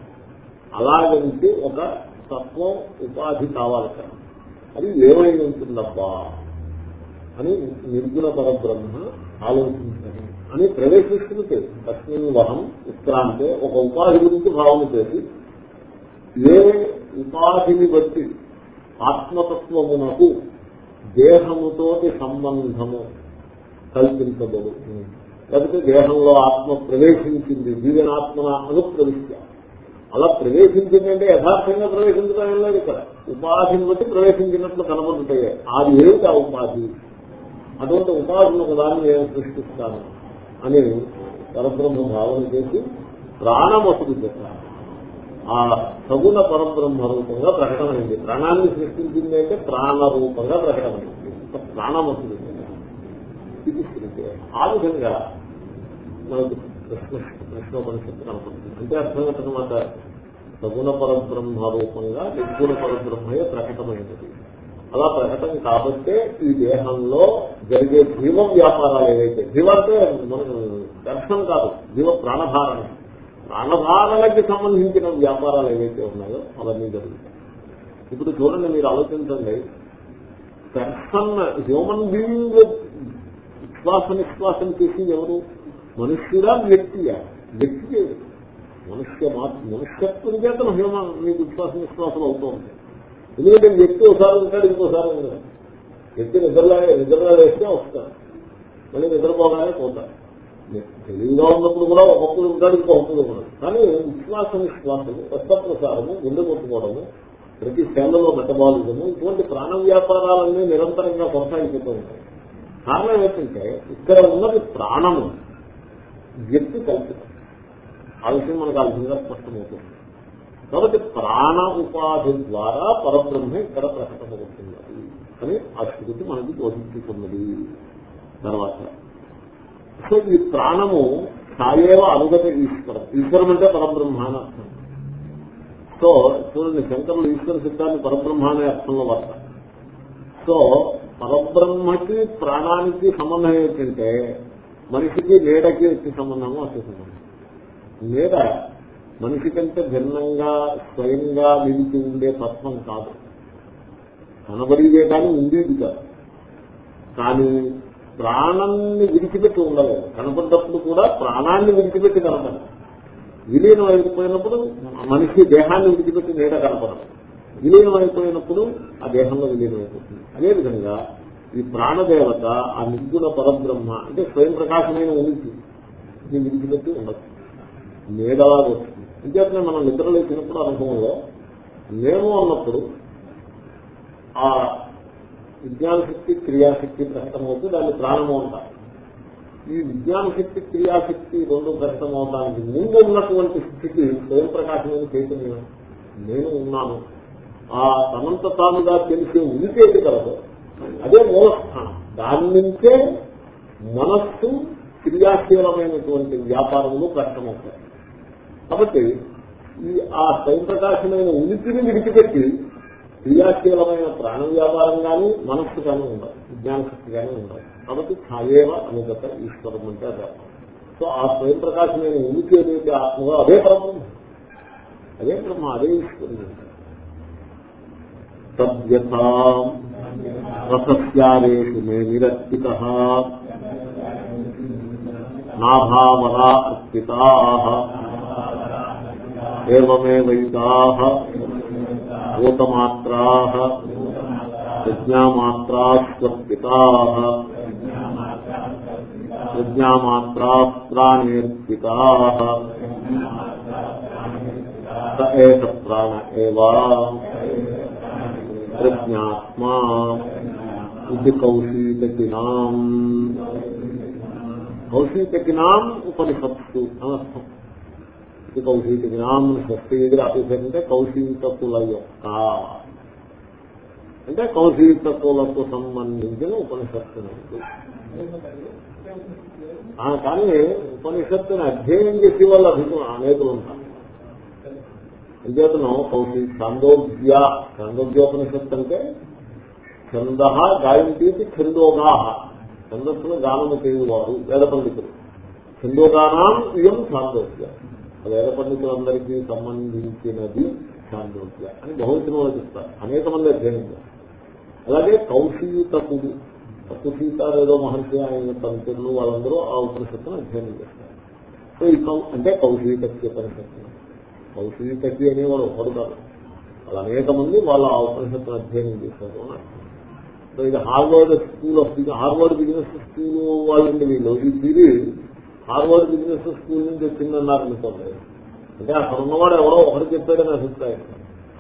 అలాగంటే ఒక తత్వం ఉపాధి కావాలి కదా. అది ఏమై ఉంటుందబ్బా అని నిర్గుణ పరబ్రహ్మ ఆలోచించాను అని ప్రవేశిస్తుంది తస్మిన్ వహం ఉత్క్రాంతే ఒక ఉపాధి గురించి భావన చేసి ఏ ఉపాధిని బట్టి ఆత్మతత్వమునకు దేహముతోటి సంబంధము కల్పించబడుతుంది. లేకపోతే దేహంలో ఆత్మ ప్రవేశించింది జీవనాత్మన అనుప్రవిశ్య అలా ప్రవేశించిందంటే యథార్థంగా ప్రవేశించడం ఏం లేదు ఇక్కడ. ఉపాధిని బట్టి ప్రవేశించినట్లు కనబడుతాయి అది ఏమిటి ఆ ఉపాధి? అటువంటి ఉపాధిని ఒకదాన్ని నేను సృష్టిస్తాను అని పరబ్రహ్మ భావన చేసి ప్రాణమసుడు చెప్పాను ఆ సగుణ పరబ్రహ్మ రూపంగా ప్రకటమైంది ప్రాణాన్ని సృష్టించింది అంటే ప్రాణ రూపంగా ప్రకటమైంది ప్రాణమసుడు ఇది ఆ విధంగా మనకు కృష్ణోపనిషత్తు కనపడుతుంది అంటే అర్థం సగుణ పరబ్రహ్మ రూపంగా నిర్గుణ పరబ్రహ్మయే ప్రకటమైనది. అలా ప్రకటన కాబట్టే ఈ దేహంలో జరిగే జీవ వ్యాపారాలు ఏవైతే జీవ అంటే మనకు దర్శనం కాదు జీవ ప్రాణధారణ. ప్రాణధారణకి సంబంధించిన వ్యాపారాలు ఏవైతే ఉన్నాయో అవన్నీ జరుగుతాయి. ఇప్పుడు చూడండి మీరు ఆలోచించండి. పర్సన్ హ్యూమన్ బీయింగ్ శ్వాస నిశ్వాసం చేసి ఎవరు? మనుష్యుడా వ్యక్తియా? వ్యక్తి మనుష్య మాత్రం మనుష్యత్వం చేత హ్యూమన్ మీకు విశ్వాస విశ్వాసం అవుతూ ఉంటాయి ఎందుకంటే వ్యక్తి ఒకసారి ఉంటాడు ఇంకోసారి ఉంటాడు వ్యక్తి నిద్రలా నిద్రలా వేస్తే వస్తాడు. మళ్ళీ నిద్రపోగానే పోతాడు. తెలివిగా ఉన్నప్పుడు కూడా ఒకప్పుడు ఉంటాడు ఇంకొకప్పుడు కూడా కానీ విశ్వాస విశ్వాసము రక్తప్రసారము గుండె కొట్టుకోవడము ప్రతి సేవలో మెటబాలిజము ఇటువంటి ప్రాణ వ్యాపారాలన్నీ నిరంతరంగా కొనసాగిపోతూ ఉంటాయి. కారణం ఏంటంటే ఇక్కడ ఉన్నది ప్రాణము. వ్యక్తి కల్పితం. ఆ విషయం మనకు ఆ విధంగా స్పష్టమవుతుంది. కాబట్టి ప్రాణ ఉపాధి ద్వారా పరబ్రహ్మ ఇక్కడ ప్రకటమవుతున్నది అని ఆ స్థితి మనకి బోధించుతున్నది తర్వాత సో ఈ ప్రాణము సాయేవ అనుగత ఈశ్వరం. ఈశ్వరం అంటే పరబ్రహ్మ అని అర్థం. సో చూడండి శంకరులు ఈశ్వర సిద్ధాన్ని పరబ్రహ్మ అనే అర్థంలో వర్త సో పరబ్రహ్మకి ప్రాణానికి సంబంధం ఏంటంటే మనిషికి నీడకి వచ్చే సంబంధము వచ్చే సంబంధం నీడ మనిషి కంటే భిన్నంగా స్వయంగా నిలిచి ఉండే తత్వం కాదు. కనబడిదే కానీ ఉండేది కాదు. కానీ ప్రాణాన్ని విడిచిపెట్టి ఉండలేదు. కనపడ్డప్పుడు కూడా ప్రాణాన్ని విడిచిపెట్టి కనపడదు. విలీనం అయిపోయినప్పుడు మనిషి దేహాన్ని విడిచిపెట్టి నీడ కనపడదు. విలీనం అయిపోయినప్పుడు ఆ దేహంలో విలీనం అయిపోతుంది. అదేవిధంగా ఈ ప్రాణదేవత ఆ నిర్గుణ పరబ్రహ్మ అంటే స్వయం ప్రకాశమైన ఉనికి విడిచిపెట్టి ఉండదు నీడలా వస్తుంది. ఇంకేతనే మనం నిద్రలో లేచినప్పుడు అనుభవంలో నేను అన్నప్పుడు ఆ విజ్ఞానశక్తి క్రియాశక్తి ప్రకటన అవుతుంది దాన్ని ప్రాణము అంటారు. ఈ విజ్ఞాన శక్తి క్రియాశక్తి రెండు ప్రకటన అవడానికి ముందు ఉన్నటువంటి స్థితి స్వయం ప్రకాశమైన చైతన్యం నేను ఉన్నాను. ఆ తనంత తానుగా తెలిసే ఉనికేది కలదు. అదే మూలస్థానం. దాని నుంచే మనస్సు క్రియాశీలమైనటువంటి వ్యాపారములు కష్టమవుతాయి. కాబట్టి ఈ ఆ స్వయం ప్రకాశమైన ఉనికిని విడిచిపెట్టి క్రియాశీలమైన ప్రాణ వ్యాపారం కానీ మనస్సు కానీ ఉండదు. విజ్ఞానశక్తి కానీ ఉండదు. కాబట్టి ఛాయేవ అనుగత ఈశ్వరం అంటే అదే. సో ఆ స్వయం ప్రకాశమైన ఉనికి ఏదైతే ఆత్మగా అదే పరబ్రహ్మ. అదే బ్రహ్మ అదే ఈశ్వరుడు. తద్యథా రసస్యారేషు మే నిరర్పిత నాభావరా అర్పితా ఏమేవైతా భూతమాత్రా ప్రజ్ఞామాత్రా స్వర్పితా ప్రజ్ఞామాత్రా ప్రాణేర్పితా ఏష ప్రాణ ఏవా ప్రజ్ఞాత్మా ఇది కౌశీతకినాం కౌశీతకినాం ఉపనిషత్తు అనర్థం ఇది కౌశీతకినాం షష్ఠి దగ్గర అభిషేకంటే కౌశీతకుల యొక్క అంటే కౌశీతకులకు సంబంధించిన ఉపనిషత్తు కానీ ఉపనిషత్తుని అధ్యయనం చేసే వాళ్ళు అభిప్రాయం అనేకులు ఉంటారు. అంచేతను కౌశీ ఛందోగ్య ఛందోగ్యోపనిషత్తు అంటే ఛంద గాయంతీతి ఛందోగా. ఛందస్సును గానము చేయువారు వేద పండితులు. ఛందోగానం ఇయం ఛాందోగ్య. వేద పండితులందరికీ సంబంధించినది ఛాందోగ్య అని బహువచనంలో చెప్తారు. అనేక మంది అధ్యయనం అలాగే కౌశీతకుడు కుశీత మహర్షి ఆయన పంతులు వాళ్ళందరూ ఆ ఉపనిషత్తును అధ్యయనం చేస్తారు. సో ఈ అంటే కౌశీతకి ఉపనిషత్తు కౌశీతకి అనేవాడు ఒకడు కాదు. వాళ్ళు అనేక మంది వాళ్ళ ఉపనిషత్తును అధ్యయనం చేశారు సో ఇది Harvard school of Harvard business school వాళ్ళండి వీళ్ళు ఈ సిరి హార్వర్డ్ బిజినెస్ స్కూల్ నుంచి వచ్చిందన్నారు అనుకోండి. అంటే అక్కడ ఉన్నవాడు ఎవరో ఒకరు చెప్పాడని అభిప్రాయం.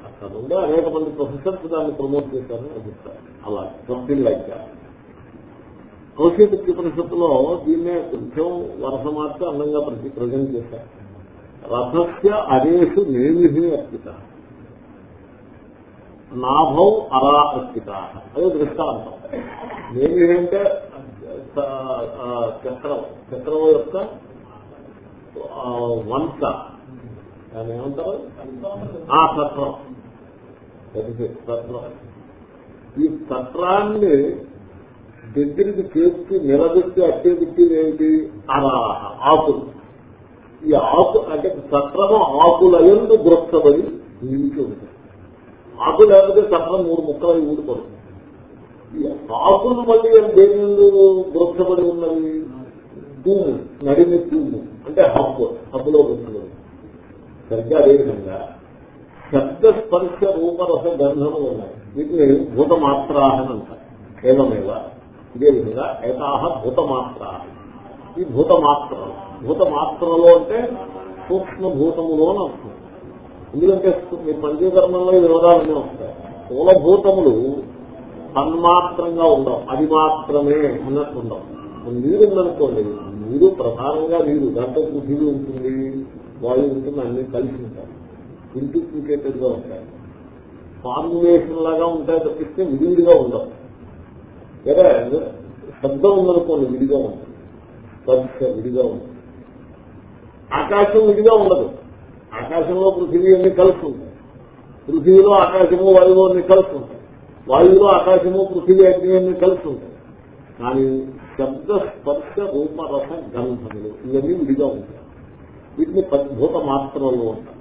అక్కడ ఉండే అనేక మంది ప్రొఫెసర్స్ దాన్ని ప్రమోట్ చేశారని అభిప్రాయం. అలా సంథింగ్ లైక్ కౌశిక ఉపనిషత్తులో దీన్నే కొంచెం వరస మార్చి అందంగా ప్రజెంట్ చేశారు. రథస్య అరేషు నేమిహి అర్పిత నాభౌ అరా అర్పిత అదే దృష్టాంతం. నేమి అంటే చక్రం. చక్రం యొక్క వంశ దాన్ని ఏమంటారు? ఆ సత్రం. సత్రం. ఈ సత్రాన్ని దగ్గరికి చేసి నిలబెట్టి అట్టే పెట్టేది ఏమిటి? అరాహ. ఆకులు ఈ ఆకు అంటే సత్రము ఆకులయందు దృష్టపడి నిలిచి ఉంటాయి ఆకు లేకపోతే సత్రం మూడు ముక్కలు ఊడిపడుతుంది. ఈ ఆకులు మళ్ళీ దేని దృష్టపడి ఉన్నవి? తూము నడిమి తూము అంటే హబ్బు హబ్బులో వస్తుంది సరిగ్గా అదేవిధంగా శబ్ద స్పర్శ రూపరస గంధములు ఉన్నాయి. వీటిని భూతమాత్రాహన అంటారు. ఏమేవ ఇదే విధంగా ఏతాహ భూతమాత్ర ఈ భూతమాత్రలు. భూతమాత్రలో అంటే సూక్ష్మ భూతములు అని అర్థం. ఎందుకంటే మీ పంచీకరణంలో ఈ వివరాలన్నీ వస్తాయి. స్థూలభూతములు తన్మాత్రంగా ఉండవు. అది మాత్రమే అన్నట్టు ఉండవు నీరు ఉందనుకోండి నీరు ప్రధానంగా నీరు దాంట్లో పృథివీ ఉంటుంది వాయు ఉంటుంది అన్ని కలిసి ఉంటాయి. ఇంటిగ్రేటెడ్గా ఉంటాయి. ఫార్ములేషన్ లాగా ఉంటాయి తప్పిస్తే విడివిడిగా ఉండవు. వేరే శబ్దం ఉందనుకోండి విడిగా ఉంటుంది స్పర్శ విడిగా ఉంటుంది ఆకాశం విడిగా ఉండదు. ఆకాశంలో పృథివీ అన్ని కలిసి పృథివీలో ఆకాశము వాయువు అన్ని కలిసి వాయువులో ఆకాశము పృథివీ అగ్ని అన్ని కలిసి కానీ శబ్ద స్పర్శ రూపరస గంధములు ఇవన్నీ విడిగా ఉంటాయి. వీటిని భూత మాత్రలు ఉంటాయి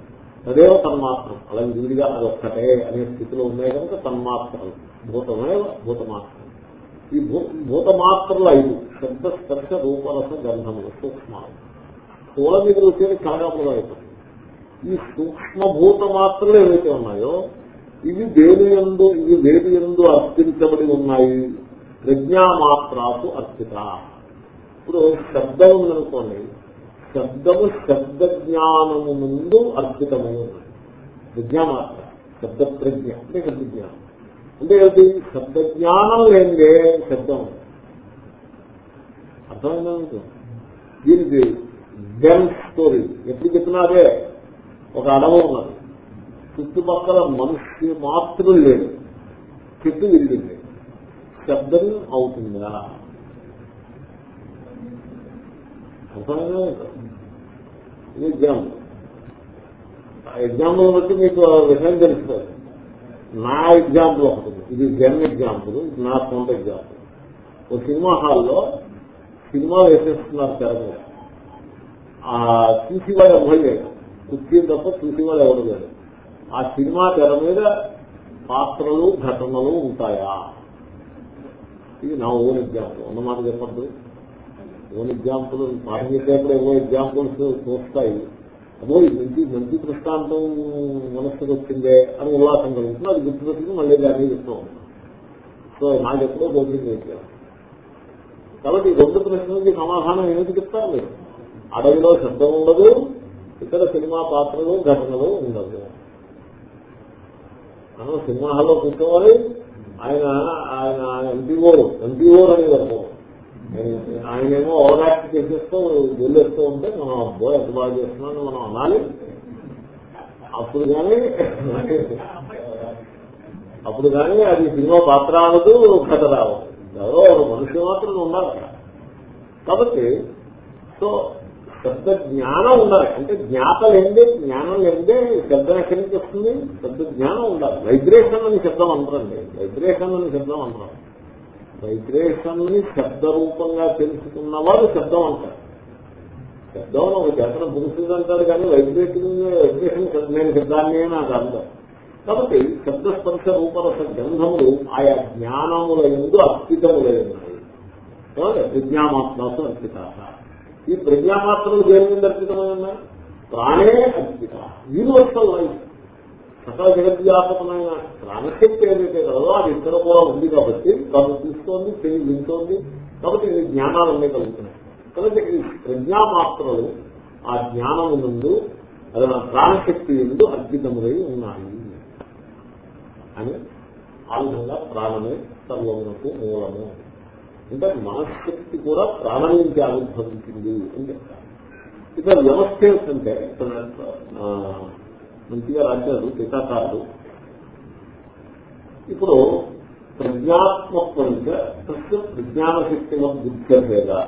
తదేవ తన్మాత్రం. అలా విడిగా అది ఒక్కటే అనే స్థితిలో ఉన్నాయి కనుక తన్మాత్రలు. భూతమేవ భూతమాత్రం. ఈ భూతమాత్రలు ఐదు శబ్ద స్పర్శ రూపరస గంధములు సూక్ష్మాలు. పూల మీద వచ్చేది కలగములు అయిపోతుంది ఈ సూక్ష్మభూత మాత్రలు ఏవైతే ఉన్నాయో ఇవి దేని ఎందు ఇవి దేని ఎందు అర్పించబడి ఉన్నాయి? ప్రజ్ఞామాత్రాకు అర్పిత ఇప్పుడు శబ్దం ఉందనుకోండి శబ్దము శబ్ద జ్ఞానము ముందు అర్పితమై ఉన్నది. ప్రజ్ఞామాత్ర శబ్ద ప్రజ్ఞ అంటే శబ్ద జ్ఞానం అంటే అది శబ్ద జ్ఞానం లేనిదే శబ్దం. అర్థమైంది దీనికి జన్ స్టోరీ. ఎప్పుడు చెప్పినారే ఒక అడవ ఉన్నది. చుట్టుపక్కల మనిషి మాత్రం లేదు. చెట్టు విరిగింది. శబ్దం అవుతుందా? అర్థమైనా ఇది ఎగ్జామ్ ఎగ్జాంపుల్ బట్టి మీకు విషయం తెలుస్తుంది. నా ఎగ్జాంపుల్ ఒకటి ఇది జన్ ఎగ్జాంపుల్ ఇది నా సొంత ఎగ్జాంపుల్. ఒక సినిమా హాల్లో సినిమా వేసేస్తున్నారు తెర ఆ చూసేవాడు ఎవరు లేదు కుర్చీ తప్ప చూసేవాడు ఎవరు లేదు ఆ సినిమా తెర మీద పాత్రలు ఘటనలు ఉంటాయా? ఇది నా ఓన్ ఎగ్జాంపుల్. ఉన్నమాట చెప్పద్దు. ఓన్ ఎగ్జాంపుల్ పాఠం చెప్పేప్పుడు ఏవో ఎగ్జాంపుల్స్ చూస్తాయి. అదో మంచి మంచి దృష్టాంతం మనస్సుకు వచ్చిందే అని ఉల్లాసం కలుగుతుంది. అది గుర్తుపెట్టుకుని మళ్ళీ దాన్ని చెప్తూ. ఉంటాం సో నాకు ఎప్పుడో గోపింగ్ చేశాను కాబట్టి ఈ రెండు ప్రశ్నలకి సమాధానం ఏమిటి చెప్తారు? మీరు అడవిలో శబ్దం ఉండదు ఇతర సినిమా పాత్రలు ఘటనలు ఉండదు. మనం సినిమా హాల్లో కూర్చోవాలి. ఆయన ఆయన ఎంపీఓ ఎంపీఓ అనేవారు ఆయన ఏమో ఓవరాక్ట్ చేసేస్తూ వెళ్ళేస్తూ ఉంటే మనం అబ్బో ఎంత బాగా చేస్తున్నాను మనం అనాలి. అప్పుడు కానీ అప్పుడు కానీ అది సినిమా పాత్ర అనదు కథ రావదు ఎవరో ఒక మనిషి మాత్రం ఉండాలి. కాబట్టి సో శబ్ద జ్ఞానం ఉండాలి. అంటే జ్ఞాత లేదే జ్ఞానం లేదే శబ్దం ఎక్కడి నుంచి వస్తుంది? శబ్ద జ్ఞానం ఉండాలి. వైబ్రేషన్ అని శబ్దం అంటారండి. వైబ్రేషన్ అని శబ్దం అంటారు. వైబ్రేషన్ని శబ్ద రూపంగా తెలుసుకున్నవాడు శబ్దం అంటారు. శబ్దం ఒక చేతన పురుషుడు అంటాడు కానీ వైబ్రేషన్ వైబ్రేషన్ నేను శబ్దాన్ని నాకు అర్థం. కాబట్టి శబ్దస్పర్శ రూపరస గ్రంథములు ఆయా జ్ఞానముల ఎందు అర్పితములై ఉన్నాయి. ప్రజ్ఞామాత్మకు అర్పిత ఈ ప్రజ్ఞామాత్రలు దేని మీద అర్పితమై ఉన్నాయి? ప్రాణే అర్పిత. Universal life. సకల జగద్వ్యాపకమైన ప్రాణశక్తి ఏదైతే కలదో అది ఇక్కడ కూడా ఉంది కాబట్టి తను చూస్తోంది చెవి వింటోంది కాబట్టి ఇది జ్ఞానాలన్నీ కలుగుతున్నాయి. కాబట్టి ఈ ప్రజ్ఞామాత్రలు ఆ జ్ఞానము నుండి అది నా ప్రాణశక్తి ఎందు అద్భుతములై ఉన్నాయి. అని ఆ విధంగా ప్రాణమే సర్వమునకు మూలము. అంటే మనశ్శక్తి కూడా ప్రాణం నుంచి ఆవిర్భవించింది అని చెప్తారు. ఇక్కడ వ్యవస్థ ఏంటంటే మంచిగా రాశారు టీకాకారులు ఇప్పుడు ప్రజ్ఞాత్మక ప్రజ్ఞాన శక్తి బుద్ధిగా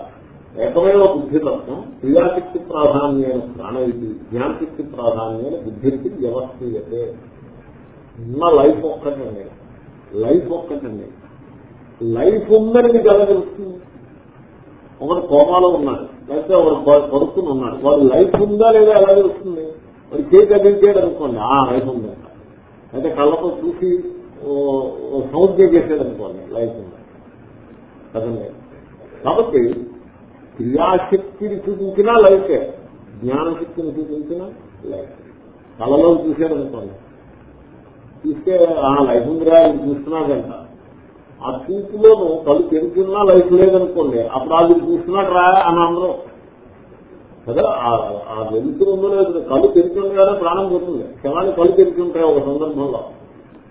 ఏకమైన బుద్ధితత్వం క్రియాశక్తి ప్రాధాన్యమైన ప్రాణ ఇది జ్ఞానశక్తి ప్రాధాన్యమైన బుద్ధికి వ్యవస్థీయతే. ఉన్న లైఫ్ ఒక్కటండి లైఫ్ ఒక్కటండి లైఫ్ ఉందని మీకు ఎలా తెలుస్తుంది. ఒకడు కోమాలో ఉన్నాడు లేకపోతే ఒకడు పడుకుని ఉన్నాడు. వాడు లైఫ్ ఉందా లేదా ఎలా తెలుస్తుంది? వాడు చేతి తగ్గించాడు అనుకోండి ఆ లైఫ్ ఉంది అయితే కళ్ళతో చూసి సౌజ్ఞ చేసాడు అనుకోండి లైఫ్ ఉంది కదండి కాబట్టి క్రియాశక్తిని చూపించినా లైఫే. జ్ఞానశక్తిని చూపించినా లైఫ్. కళలో చూశాడు అనుకోండి చూస్తే ఆ లైఫ్ ఉందిరా ఇది చూస్తున్నాడంట ఆ చూపులోను కళ్ళు తెరుచున్నా లైఫ్ లేదనుకోండి అప్పుడు అది చూస్తున్నాడు రా అని అందరూ కదా? ఆ- ఆ వెలుతురు ఉందో లేదు కళ్ళు తెరుచుండగానే ప్రాణం పోతుంది. క్షమాన్ని కళ్ళు తెరుచుంటాయి ఒక సందర్భంలో.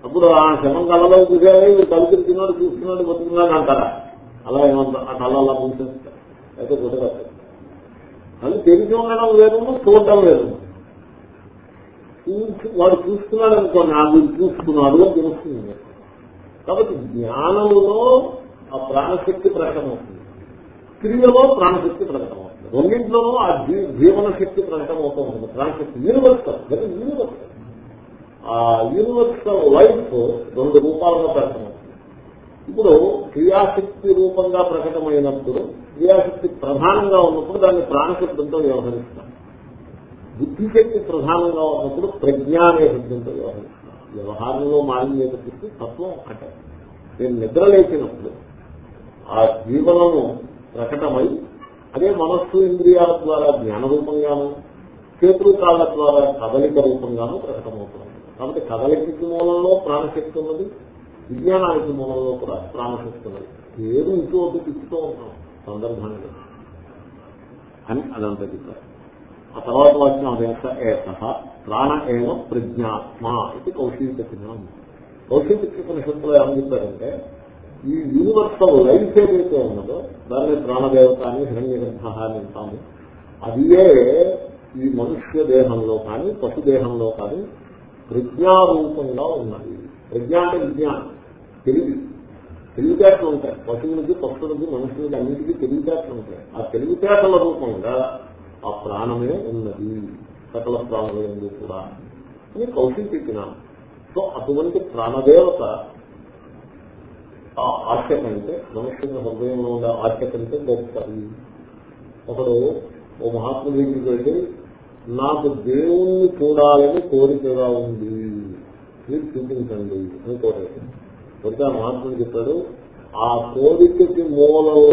అప్పుడు ఆ శవం కళ్ళలో చూసే వీడు కళ్ళు తెరుచున్నాడు చూస్తున్నాడు బతుకున్నాడు అంటారా? అలా ఏమంటారు ఆ కళ్ళ అలా అయితే కుదరదు కళ్ళు తెరిచి ఉండడం లేదు చూడటం లేదు. వాడు చూస్తున్నాడు అనుకోండి ఆ వీడు చూస్తున్నాడు అని తెలుస్తుంది. కాబట్టి జ్ఞానంలో ఆ ప్రాణశక్తి ప్రకటమవుతుంది. క్రియలో ప్రాణశక్తి ప్రకటన రెండింటిలోనూ ఆ జీవన శక్తి ప్రకటమవుతూ ఉంటుంది. ప్రాణశక్తి. యూనివర్సల్. వెరీ యూనివర్సల్ ఆ యూనివర్సల్ లైఫ్ రెండు రూపాలుగా ప్రకటమవుతుంది ఇప్పుడు క్రియాశక్తి రూపంగా ప్రకటమైనప్పుడు క్రియాశక్తి ప్రధానంగా ఉన్నప్పుడు దాన్ని ప్రాణశబ్దంతో వ్యవహరిస్తాం బుద్ధిశక్తి ప్రధానంగా ఉన్నప్పుడు ప్రజ్ఞ అనే శబ్దంతో వ్యవహరిస్తాం వ్యవహారంలో మాలిన్య శక్తి తత్వం ఒకటే నేను నిద్ర లేచినప్పుడు ఆ జీవనము ప్రకటమై అదే మనస్సు ఇంద్రియాల ద్వారా జ్ఞాన రూపంగాను చేతులు కాళ్ళ ద్వారా కదలిక రూపంగాను ప్రకటమవుతుంది. కాబట్టి కదలికకి మూలంలో ప్రాణశక్తి ఉన్నది విజ్ఞానానికి మూలంలో కూడా ప్రాణశక్తి ఉన్నది. ఏదో ఇంట్లో తిప్పుతూ ఉంటాం సందర్భాన్ని అని అదంతా చెప్పారు. ఆ తర్వాత వాక్యం అదేత ఏత ప్రాణ ఏమ ప్రజ్ఞాత్మ. ఇది కౌశీకృతం కౌశీకృపనిషత్తులో ఏమని చెప్పారంటే ఈ యూనివర్సల్ లైఫ్ ఏదైతే ఉన్నదో దాన్ని ప్రాణదేవత అని హిరణ్య అని అంటాము. అదియే ఈ మనుష్య దేహంలో కానీ పశు దేహంలో కానీ ప్రజ్ఞారూపంగా ఉన్నది. ప్రజ్ఞ అంటే విజ్ఞానం తెలివి. తెలివితేటలు ఉంటాయి. పశువులకి పక్షులకి మనుషులకి అన్నిటికీ తెలివితేటలు ఉంటాయి. ఆ తెలివితేటల రూపంగా ఆ ప్రాణమే ఉన్నది. సకల ప్రాణులు ఉంది కూడా. అని కౌశిక్ చెప్పినాను సో అటువంటి ప్రాణదేవత ఆ ఆశ కంటే మనుషుల హృదయంలో ఉన్న ఆశ కంటే గొప్పది ఒకడు ఓ మహాత్ముడి దగ్గరికి వెళ్ళి నాకు దేవుణ్ణి చూడాలని కోరికగా ఉంది. మీరు చూపించండి అని కోరాడు. కొద్దిగా మహాత్ముడు చెప్పాడు ఆ కోరికకి మూలంలో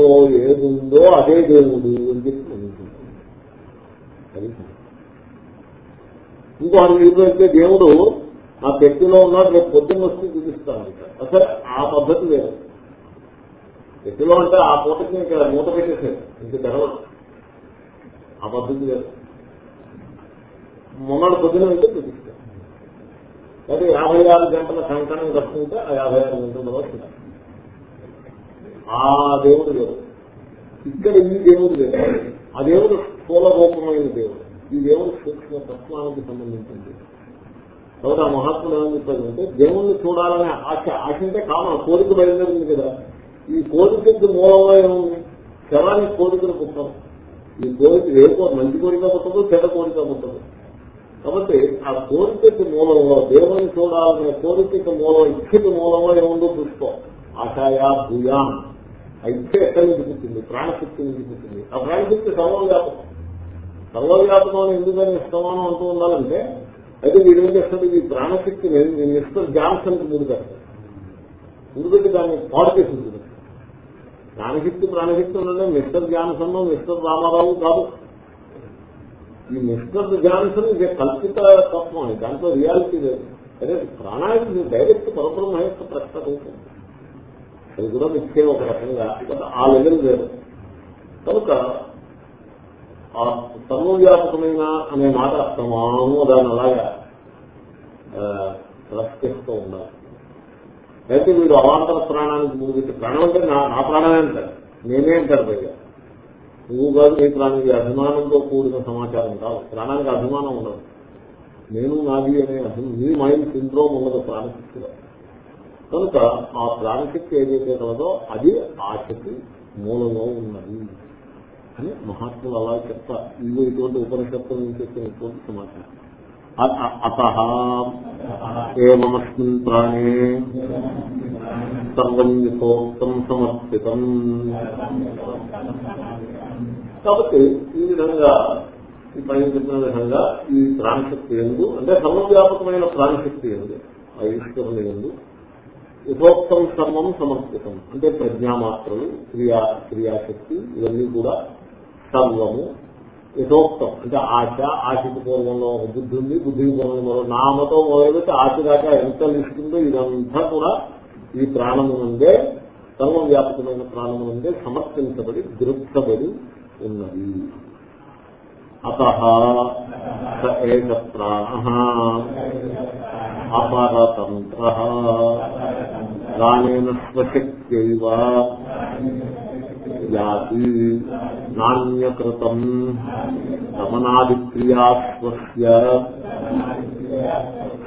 ఏదుందో అదే దేవుడు అని చెప్పి అది ఇంకో అడుగు అయితే దేవుడు నా పెట్టిలో ఉన్నాడు రేపు పొద్దున్న వస్తే చూపిస్తాను సరే ఆ పద్ధతి లేదు ఎత్తులో అంటే ఆ పూటకి ఇంకా మూత పెట్టేసాడు ఇంక తెరవదు. ఆ పద్ధతి లేదు మొన్నటి పొద్దున అయితే చూపిస్తాడు అయితే యాభై ఆరు గంటల కంకణం కట్టుకుంటే ఆ యాభై ఆరు గంటల తర్వాత ఆ దేవుడు లేదు ఇక్కడ ఈ దేవుడు లేదు ఆ దేవుడు స్థూల రూపమైన దేవుడు. ఈ దేవుడు సూక్ష్మ తత్వానికి సంబంధించింది కాబట్టి ఆ మహాత్ముడు ఏమని చెప్పారంటే దేవుణ్ణి చూడాలనే ఆశ ఆశ అంటే కామన్ కోరిక బయలుదేరింది కదా. ఈ కోరికకి మూలంలో ఏముంది శవానికి కోరికలు పుట్టవు ఈ కోరిక ఏ మంచి కోరిక పుట్టదు చెడ్డ కోరిక పుట్టదు. కాబట్టి ఆ కోరికకి మూలంలో దేవుని చూడాలనే కోరికకి మూలం ఇచ్చకి మూలంలో ఏముందో చూసుకో ఆశాయా భూయా ఆ ఇచ్చ ఎక్కడి నుంచి పుట్టింది? ప్రాణశక్తి నుంచి పుట్టింది. ఆ ప్రాణశక్తి సర్వవ్యాపకం. సర్వవ్యాపకం ఎందుకని సమానం అంటూ ఉండాలంటే అయితే వీడు ఏం చేస్తాడు ఈ ప్రాణశక్తిని మిస్టర్ జాన్సన్కి ముడి పెడతాడు ముడి పెట్టి దాన్ని పాడు చేసి ఉంటుంది ప్రాణశక్తి ప్రాణశక్తి ఉండే మిస్టర్ జాన్సన్ మిస్టర్ రామారావు కాదు. ఈ మిస్టర్ జాన్సన్ ఇది కల్పిత తత్వం. దాంట్లో రియాలిటీ లేదు. అదే ప్రాణాయామం డైరెక్ట్ పరబ్రహ్మ యొక్క ప్రశ్న అవుతుంది అది కూడా నిత్యం ఒక రకంగా. ఆ లెవెల్ లేదు కనుక ఆ సర్వవ్యాపకమైన అనే మాట అర్థమాను దాన్ని అలాగా రక్షిస్తూ ఉండాలి అయితే వీడు అవాంతర ప్రాణానికి ముందు ప్రాణం అంటే నా నా ప్రాణమే అంటారు. నేనే అంటారు పైగా నువ్వు కాదు నీ ప్రాణానికి అభిమానంతో కూడిన సమాచారం కాదు. ప్రాణానికి అభిమానం ఉండదు. నేను నాది అనే అభిమానం నీ మైండ్ సిండ్రోమ్ ఉండదు ప్రాణశక్తిలో. కనుక ఆ ప్రాణశక్తి ఏదైతే కలదో అది ఆశకి మూలంలో ఉన్నది. అని మహాత్ములు అలా చెప్తారు ఇవి ఇటువంటి ఉపనిషత్తుల నుంచి వచ్చినటువంటి సమాచారం? అత ఏమస్మిన్ ప్రాణే సర్వం యథోక్తం సమర్పితం. కాబట్టి ఈ విధంగా ఈ పైన చెప్పిన విధంగా ఈ ప్రాణశక్తి ఎందు అంటే సర్వవ్యాపకమైన ప్రాణశక్తి ఎందు ఆ ఈశ్వరుని ఎందు యథోక్తం సర్వం సమర్పితం. అంటే ప్రజ్ఞామాత్రలు క్రియా క్రియాశక్తి ఇవన్నీ కూడా సర్వము యథోక్తం. అంటే ఆశ ఆశకి పూర్వంలో ఒక బుద్ధి ఉంది బుద్ధికి పూర్వంలో మరో నామతో మొదలుపెట్టి ఆశ దాకా ఎంత ఇస్తుందో ఇదంతా కూడా ఈ ప్రాణము నుండే సర్వవ్యాపకమైన ప్రాణము నుండే సమర్పించబడి దృప్తబడి ఉన్నది. అత ఏక ప్రాణ అపరతంత్ర ప్రాణేన స్వశక్తి యాతి నాణ్యకృతం గమనాదిక్రియాస్వస్య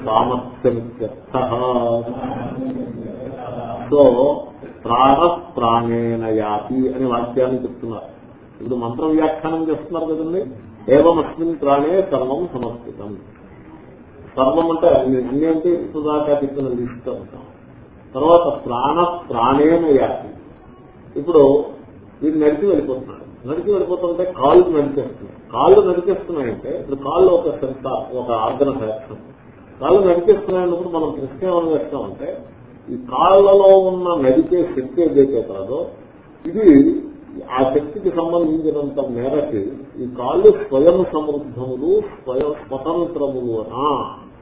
సామర్థ్యమిత్యర్థ సో ప్రాణ ప్రాణేన యాతి అనే వాక్యాన్ని చెప్తున్నారు. ఇప్పుడు మంత్ర వ్యాఖ్యానం చేస్తున్నారు కదండి? ఏవమస్మిన్ ప్రాణే సర్వం సమర్పితం సర్వం అంటే అన్ని అన్ని అంటే ఇప్పుడు చెప్పిన లిస్ట్ ఉంటాం తర్వాత ప్రాణ ప్రాణేన యాతి. ఇప్పుడు వీడు నడిచి వెళ్ళిపోతున్నాడు. నడిచి వెళ్ళిపోతుంటే కాళ్ళు నడిచేస్తున్నాయి. కాళ్ళు నడిచేస్తున్నాయంటే ఇప్పుడు కాళ్ళు ఒక సెన్సార్ ఒక ఆర్గనైజేషన్ కాళ్ళు నడిచేస్తున్నాయన్నప్పుడు మనం ప్రశ్న ఏమని వేస్తామంటే ఈ కాళ్ళలో ఉన్న నడిచే శక్తి ఏదైతే కాదో ఇది ఆ శక్తికి సంబంధించినంత మేరకి ఈ కాళ్ళు స్వయం సమృద్ధములు స్వయం స్వతంత్రములు అనా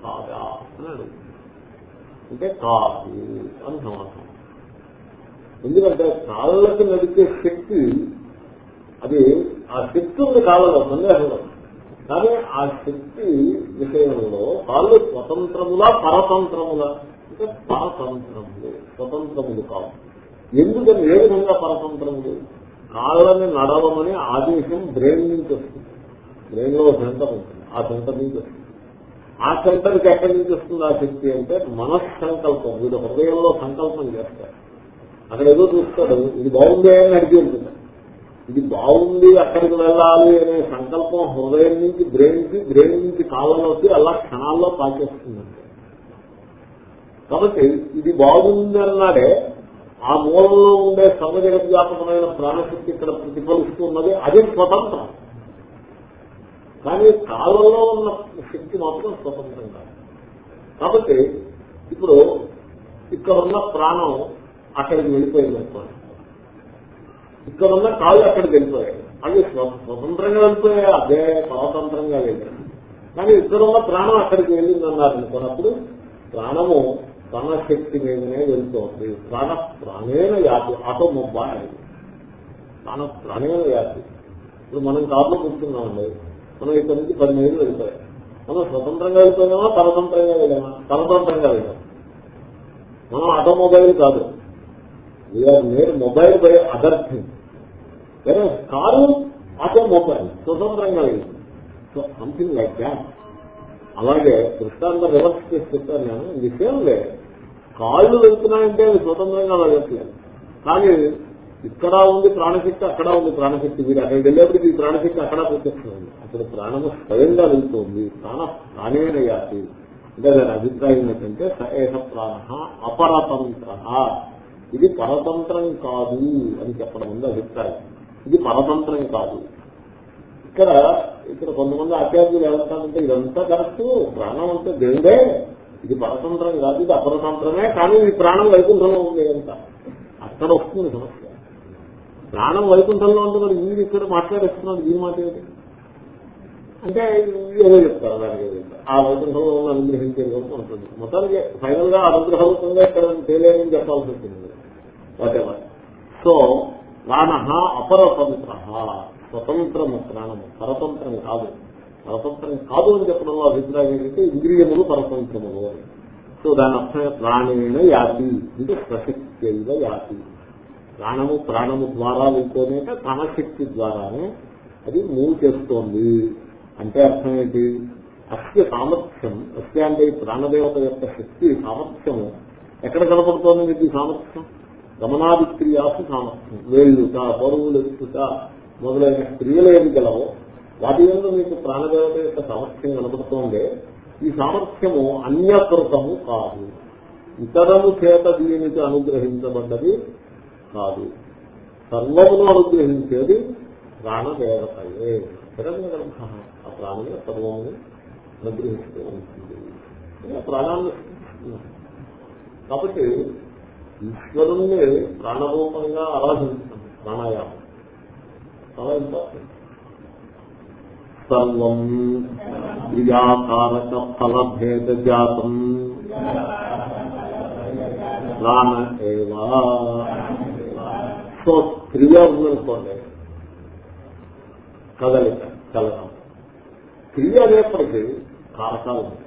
కాదా అని అంటే కాదు అని సమాధానం. ఎందుకంటే కాళ్ళకి నడిచే శక్తి అది ఆ శక్తి ఉంది కాళ్ళలో సందేహంలో కానీ ఆ శక్తి విషయంలో కాళ్ళు స్వతంత్రములా పరతంత్రములా? అంటే పరతంత్రములు స్వతంత్రములు కావు. ఎందుకని? ఏ విధంగా పరతంత్రములు? కాళ్ళని నడవమని ఆదేశం బ్రెయిన్ నుంచి వస్తుంది. బ్రెయిన్లో సెంటర్ ఉంటుంది ఆ సెంటర్ నుంచి వస్తుంది. ఆ సెంటర్కి ఎక్కడి నుంచి వస్తుంది ఆ శక్తి అంటే మనస్సంకల్పం వీడు హృదయంలో సంకల్పం చేస్తారు అక్కడ ఏదో చూస్తాడు. ఇది బాగుంది అని అడిగి ఉంటుంది. ఇది బాగుంది అక్కడికి వెళ్ళాలి అనే సంకల్పం హృదయం నుంచి బ్రెయిన్కి బ్రెయిన్ నుంచి కాళ్ళలోకి అలా క్షణాల్లో పాకేస్తుందండి. కాబట్టి ఇది బాగుంది అన్నాడే ఆ మూలంలో ఉండే సర్వజగత్ ప్రాణశక్తి ఇక్కడ ప్రతిఫలిస్తున్నది అది స్వతంత్రం. కానీ కాలంలో ఉన్న శక్తి మాత్రం స్వతంత్రం కాదు కాబట్టి ఇప్పుడు ఇక్కడ ఉన్న ప్రాణం అక్కడికి వెళ్ళిపోయింది అనుకోండి. ఇక్కడ ఉన్న కాళ్ళు అక్కడికి వెళ్ళిపోయాయి. అవి స్వ- స్వతంత్రంగా వెళ్ళిపోయాయి అదే స్వతంత్రంగా వెళ్ళాయి. కానీ ఇక్కడ ఉన్న ప్రాణం అక్కడికి వెళ్ళింది అన్నారు అనుకున్నప్పుడు ప్రాణము ప్రాణశక్తి మీదనే వెళ్తోంది. ప్రాణ ప్రాణేన యాతి ఆటోమొబైల్ ప్రాణ ప్రాణేన యాతి ఇప్పుడు మనం కారులో కూర్చున్నామండి మనం ఇక్కడ నుంచి పది మైళ్ళు వెళ్ళిపోయాం. మనం స్వతంత్రంగా వెళ్ళిపోయామా పరతంత్రంగా వెళ్ళామా? పరతంత్రంగా వెళ్ళాం. మనం ఆటోమొబైల్ కాదు. We're made mobile by other thing వేరే కారు ఆటోమొబైల్ స్వతంత్రంగా లేదు. సో సంథింగ్ లైక్ దాట్ అలాగే దృష్టాంతం రివర్స్ చేసి చెప్తాను నేను. ఇది సేమ్ లేదు. కాళ్ళు వెళ్తున్నాయంటే అవి స్వతంత్రంగా వెళ్ళట్లేదు కానీ ఇక్కడ ఉంది ప్రాణశక్తి అక్కడ ఉంది ప్రాణశక్తి. మీరు అక్కడ వెళ్ళేప్పటికి ఈ ప్రాణశక్తి అక్కడ ప్రత్యక్షమైంది. అక్కడ ప్రాణము స్వయంగా వెళ్తుంది. ప్రాణ ప్రాణేన యాతి అంటే దాని అభిప్రాయం ఏంటంటే సయేహ ప్రాణ అపరతంత్ర ఇది పరతంత్రం కాదు అని చెప్పడం ఉంది అభిప్రాయం. ఇది పరతంత్రం కాదు. ఇక్కడ ఇక్కడ కొంతమంది ఆచార్యులు ఏమంటారంటే ఇదంతా కరెక్ట్ ప్రాణం అంటే దేవుడే ఇది పరతంత్రం కాదు ఇది అపరతంత్రమే కానీ ఈ ప్రాణం వైకుంఠంలో ఉంది అంత అక్కడ వస్తుంది సమస్య. ప్రాణం వైకుంఠంలో ఉంది మరి ఇక్కడ మాట్లాడేస్తున్నాడు దీని మాట ఏంటి అంటే ఏదో చెప్తారు దానికి ఆ వైకుంఠంలో ఉన్న అనుగ్రహించేది వరకు ఉంటుంది. మొత్తానికి ఫైనల్గా అనుగ్రహంగా ఇక్కడ తేలేదని చెప్పాల్సి వచ్చింది. వాటెవర్ సో ప్రాణ అపరతంత్ర. స్వతంత్రము ప్రాణము. పరతంత్రం కాదు. పరతంత్రం కాదు అని చెప్పడంలో అభిప్రాయం ఏంటంటే ఇంద్రియములు పరతంత్రములు అని. సో దాని అర్థం ప్రాణేణ యాతి. అంటే ప్రశక్తి యాతి. ప్రాణము ప్రాణము ద్వారా వెళ్తేనే ప్రాణశక్తి ద్వారానే అది మూవ్ చేస్తోంది. అంటే అర్థం ఏంటి? అస్య సామర్థ్యం అస్య అంటే ఈ ప్రాణదేవత యొక్క శక్తి సామర్థ్యము. ఎక్కడ కనపడుతోంది మీకు ఈ సామర్థ్యం? గమనాది క్రియాసు సామర్థ్యం. వేళ్ళుట బరువులు ఎత్తుట మొదలైన క్రియలు ఏమి గలవో వాటి మీద మీకు ప్రాణదేవత యొక్క సామర్థ్యం కనపడుతోంది. ఈ సామర్థ్యము అన్యకృతము కాదు. ఇతరము చేత దీనికి అనుగ్రహించబడ్డది కాదు. సర్వమును అనుగ్రహించేది ప్రాణదేవతయే. హిరణ్య గర్భ ఆ ప్రాణమే సర్వమును నిగ్రహిస్తూ ఉంటుంది. ప్రాణాన్ని కాబట్టి ఈశ్వరుణ్ణి ప్రాణరూపంగా ఆరాధించాం ప్రాణాయామం. చాలా ఇంపార్టెంట్ సర్వం క్రియాకారక ఫలభేద జాతం ప్రాణ ఏవా? సో క్రియ ఉందనుకోండి కదలిక. కలగం. క్రియ అనేప్పటికీ కారకాలు ఉంటాయి.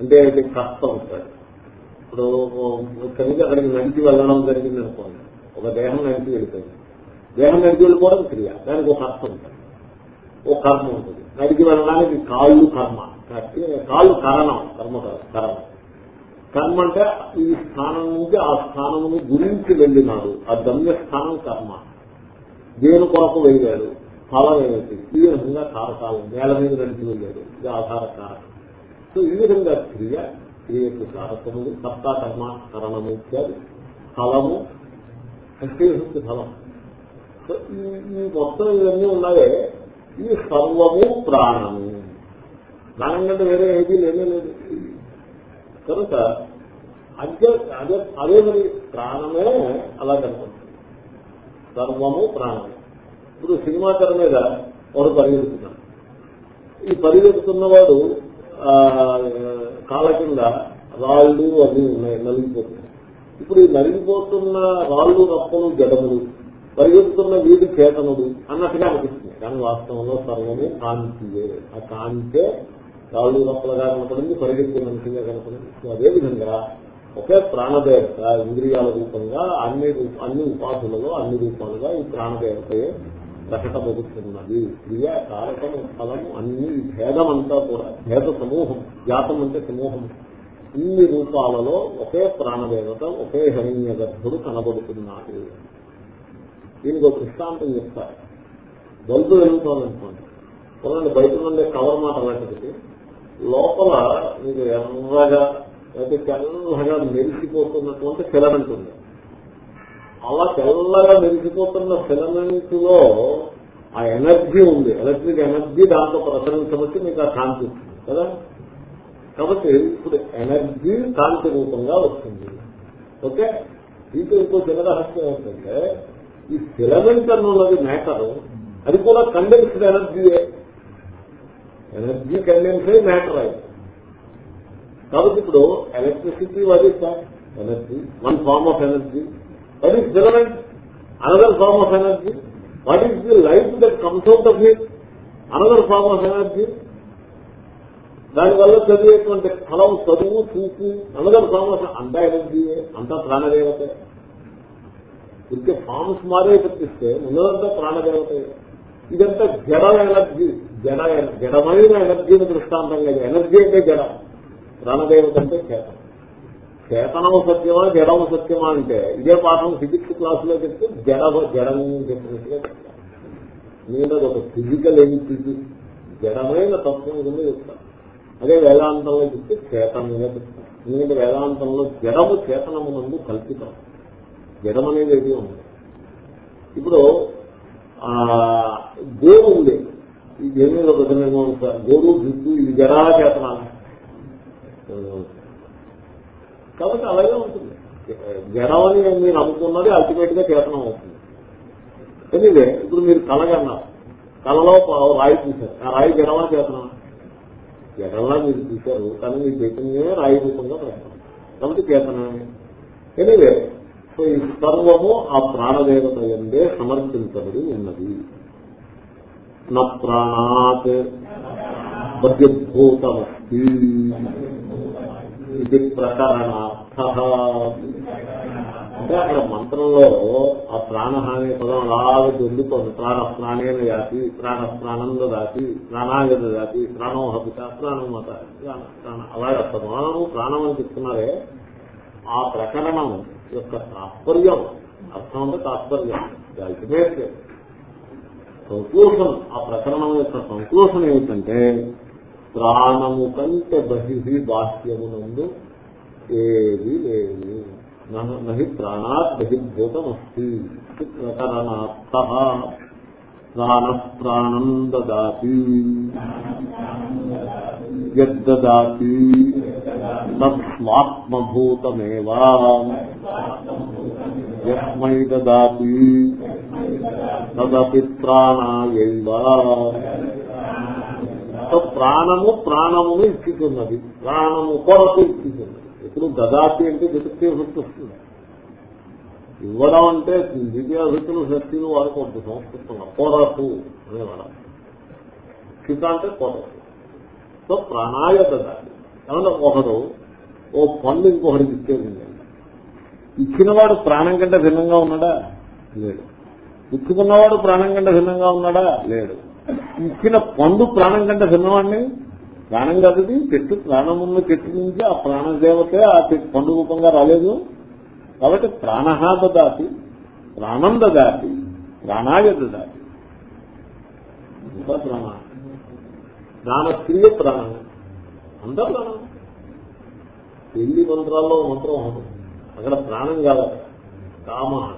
అంటే అది కష్టం ఉంటాయి ఇప్పుడు కనుక అక్కడికి నడిచి వెళ్ళడం జరిగింది అనుకోండి. ఒక దేహం నడిచి వెళ్ళిపోయింది. దేహం నడిచి వెళ్ళిపోవడం క్రియ. దానికి ఒక కష్టం ఉంటుంది. ఒక కర్మ ఉంటుంది. నడిచి వెళ్ళడానికి కాళ్ళు కర్మ. కాళ్ళు కరణం కర్మ కారణం కరణం. కర్మ అంటే ఈ స్థానం నుంచి ఆ స్థానమును గురించి వెళ్ళినాడు. ఆ గమ్య స్థానం కర్మ. దేని కొరకు వెళ్ళాడు? ఫలం ఏమిటి ఈ విధంగా కారకాలు నేల మీద నడిచి వెళ్ళాడు ఇది ఆధార కారకం సో ఈ విధంగా క్రియ క్రియకు కారకములు కర్త కర్మ కరణము ఇత్యాది ఫలము కష్టేసి ఫలం. సో ఈ మొత్తం ఇవన్నీ ఉన్నాయే. ఈ సర్వము ప్రాణము. ప్రాణం కంటే వేరే ఏది లేనే లేదు. కనుక అదే అదే అదే మరి ప్రాణమే అలా కనపడుతుంది. సర్వము ప్రాణమే. ఇప్పుడు సినిమా తెర మీద వారు పరిగెడుతున్నారు ఈ పరిగెడుతున్నవాడు ఆ, కాళ్ళ కింద రాళ్ళు అవి ఉన్నాయి నలిగిపోతున్నాయి. ఇప్పుడు ఈ నలిగిపోతున్న రాళ్ళు రప్పలు జడములు పరిగెడుతున్న వీడి చేతనుడు అన్నట్టుగా అనిపిస్తుంది కానీ వాస్తవంలో సర్వము కాంతియే. ఆ కాంతే రాళ్ళు రప్పలుగా కనపడింది పరిగెత్తున్న మనిషిగా కనపడింది. అదేవిధంగా ఒకే ప్రాణదేవత ఇంద్రియాల రూపంగా అన్ని అన్ని ఉపాధులలో అన్ని రూపాలుగా ఈ ప్రాణదేవతయే ప్రకటమవుతున్నది. క్రియ కారకము ఫలము అన్ని భేదమంతా కూడా. భేద సమూహం జాతం అంటే సమూహం. ఇన్ని రూపాలలో ఒకే ప్రాణదేవత ఒకే హిరణ్య గర్భుడు కనబడుతున్నాడు. దీనికి ఒక దృష్టాంతం చెప్తారు. బల్బు వెలుగుతోందనుకోండి. చూడండి బయట నుండే కవర్ మాట అలాంటిది. లోపల మీకు ఎర్రగా అయితే తెల్లగా మెరిసిపోతున్నటువంటి ఫిలమెంట్ ఉంది. అలా తెల్లగా మెరిసిపోతున్న ఫిలమెంట్లో ఆ ఎనర్జీ ఉంది. ఎలక్ట్రిక్ ఎనర్జీ దాంట్లో ప్రసరించబట్టి మీకు ఆ కాంతి వస్తుంది కదా? కాబట్టి ఇప్పుడు ఎనర్జీ కాంతి రూపంగా వస్తుంది. ఓకే? దీంతో ఇంకో చిన్న రహస్యం ఏంటంటే ఈ ఫిలమెంట్ అన్నది మ్యాటర్ అది కూడా కండెన్స్డ్ ఎనర్జీయే ఎనర్జీ కండెన్సే మ్యాటర్ అది. కాబట్టి ఇప్పుడు electricity what energy one form of energy what is filament another form of energy what is the life that comes out of it another form of energy దానివల్ల చదివేటువంటి ఫలం చదువు చూపు అనదర్ ఫార్మ్ ఆఫ్ అంతా ఎనర్జీయే అంతా ప్రాణదేవతే. ఇంకే ఫార్మ్స్ మారే తప్పిస్తే ఉన్నదంతా ప్రాణదేవతే. ఇదంతా జడ ఎనర్జీ జడ జడమైన ఎనర్జీని దృష్టాంతంగా ఎనర్జీ అంటే జడ ప్రాణదేవత అంటే చేతనం చేతనము సత్యమా జడము సత్యమా అంటే ఇదే పాఠం ఫిజిక్స్ క్లాసులో చెప్తే జడ జడం చెప్పినట్టుగా చెప్తాను ఎందుకంటే ఒక ఫిజికల్ ఎంటిటీ జడమైన తత్వం కింద చెప్తాను. అదే వేదాంతంలో చెప్తే చేతనంగా చెప్తాను. ఎందుకంటే వేదాంతంలో జడము చేతనము నందు కల్పితం. జడం అనేది ఏది ఉంది ఇప్పుడు గోరు ఉంది. ఇది ఏమీ బదులేమో గోరు జుట్టు ఇది జడా చేతనాలు కాబట్టి అలాగే ఉంటుంది. జడం అని మీరు అనుకున్నది అల్టిమేట్గా చేతనం అవుతుంది. ఎనివే ఇప్పుడు మీరు కలగన్నారు. కళలో రాయి చూశారు ఆ రాయి జడమా చేతనమా జడంలా మీరు చూశారు కానీ మీ చైతన్యమే రాయి రూపంగా ప్రయత్నం కాబట్టి చేతనమే ఎనివే సో ఈ సర్వము ఆ ప్రాణదేవత ఎందే సమర్పించబడి ఉన్నది. నా ప్రాణాత్ బద్యభూతమస్తి ఇది ప్రకరణార్థ. అంటే అక్కడ మంత్రంలో ఆ ప్రాణహాని పదం అలాగే దొందుతోంది ప్రాణ ప్రాణేన జాతి ప్రాణ ప్రాణంద దాతి ప్రాణాగత జాతి ప్రాణోహపిత ప్రాణమత. ప్రాణ ప్రాణ అలాగే ప్రాణము ప్రాణం అని చెప్తున్నారే. ఆ ప్రకరణం యొక్క తాత్పర్యం అర్థం అంటే తాత్పర్యం. అల్టిమేట్ సంక్లూషన్ ఆ ప్రకరణం యొక్క సంక్లూషన్ ఏమిటంటే ప్రాణము కంటే బహిహి బాహ్యమునందు ఏది లేదు. నహి ప్రాణాత్ బహిర్భూతమస్తి ప్రకరణార్థ. ప్రాణ ప్రాణం దాతి. యద్దాతి తత్స్వాత్మభూతమేవా యస్మై దదాతి. తదపి ప్రాణాయైవ. ప్రాణము ప్రాణమును ఇచ్చుతున్నది. ప్రాణము కొరకు ఇచ్చుతున్నది. ఎప్పుడు గదాతి అంటే చతుర్థి వృత్తి వస్తుంది. ఇవ్వడం అంటే ద్వితీయ వృత్తులు శక్తిని వాడుకోవద్దు సంస్కృతంలో కొరకు అనేవాడు క్షిత అంటే కొరకు. సో ప్రాణాయ దదాతి ఏమన్నా ఒకడు ఓ పండు ఇంకొకరికి ఇచ్చేది ఇచ్చినవాడు ప్రాణం కంటే భిన్నంగా ఉన్నాడా? లేడు ఇచ్చుకున్నవాడు ప్రాణం కంటే భిన్నంగా ఉన్నాడా? లేడు ఇచ్చిన పండు ప్రాణం కంటే భిన్నవాడిని? ప్రాణం కాదు చెట్టు ప్రాణం ఉన్న చెట్టు నుంచి ఆ ప్రాణదేవతే ఆ చెట్టు పండు రూపంగా రాలేదు. కాబట్టి ప్రాణహాద దాటి ప్రాణం దాటి ప్రాణాయ దాటి ఇంకా ప్రాణ. ప్రాణక్రియ ప్రాణం. అంతా ప్రాణం. పెళ్ళి మంత్రాల్లో మంత్రం ఉంటుంది అక్కడ ప్రాణం కాదు. కామ.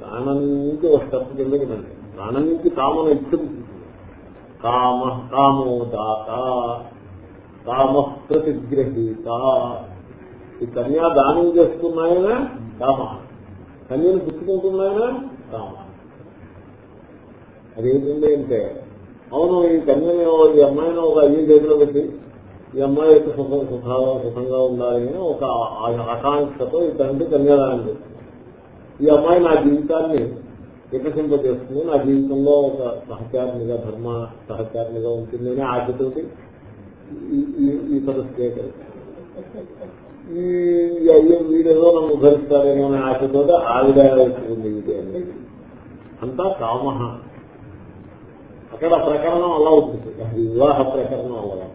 ప్రాణం నుంచి ఒక స్టెప్ కిందకి రండి ప్రాణం నుంచి కామను ఇచ్చింది కామ కామోదాత కామ ప్రతిగ్రహీత. ఈ కన్యా దానం చేస్తున్నాయన కామ. కన్యను పుచ్చుకుంటున్నాయన కామ. అదేంటండి అంటే అవును ఈ కన్యని ఈ అమ్మాయిని ఒక అయ్యే చేతిలో పెట్టి ఈ అమ్మాయి యొక్క సుఖం సుఖంగా సుఖంగా ఉండాలి అని ఒక ఆకాంక్షతో ఈ తండ్రి కన్యాదానం చేస్తుంది. ఈ అమ్మాయి నా జీవితాన్ని వికసింపజేస్తుంది నా జీవితంలో ఒక సహచారినిగా ధర్మ సహచారినిగా అని ఆశతోటి ఈ పరిస్థితి ఈ అయ్యో వీడేదో నన్ను ఉద్ధరిస్తారేమో అనే ఆశతో ఆవిడ ఉంది ఇది అండి అంతా కామ అక్కడ ప్రకరణం అలా ఉంటుంది. వివాహ ప్రకరణం అలా.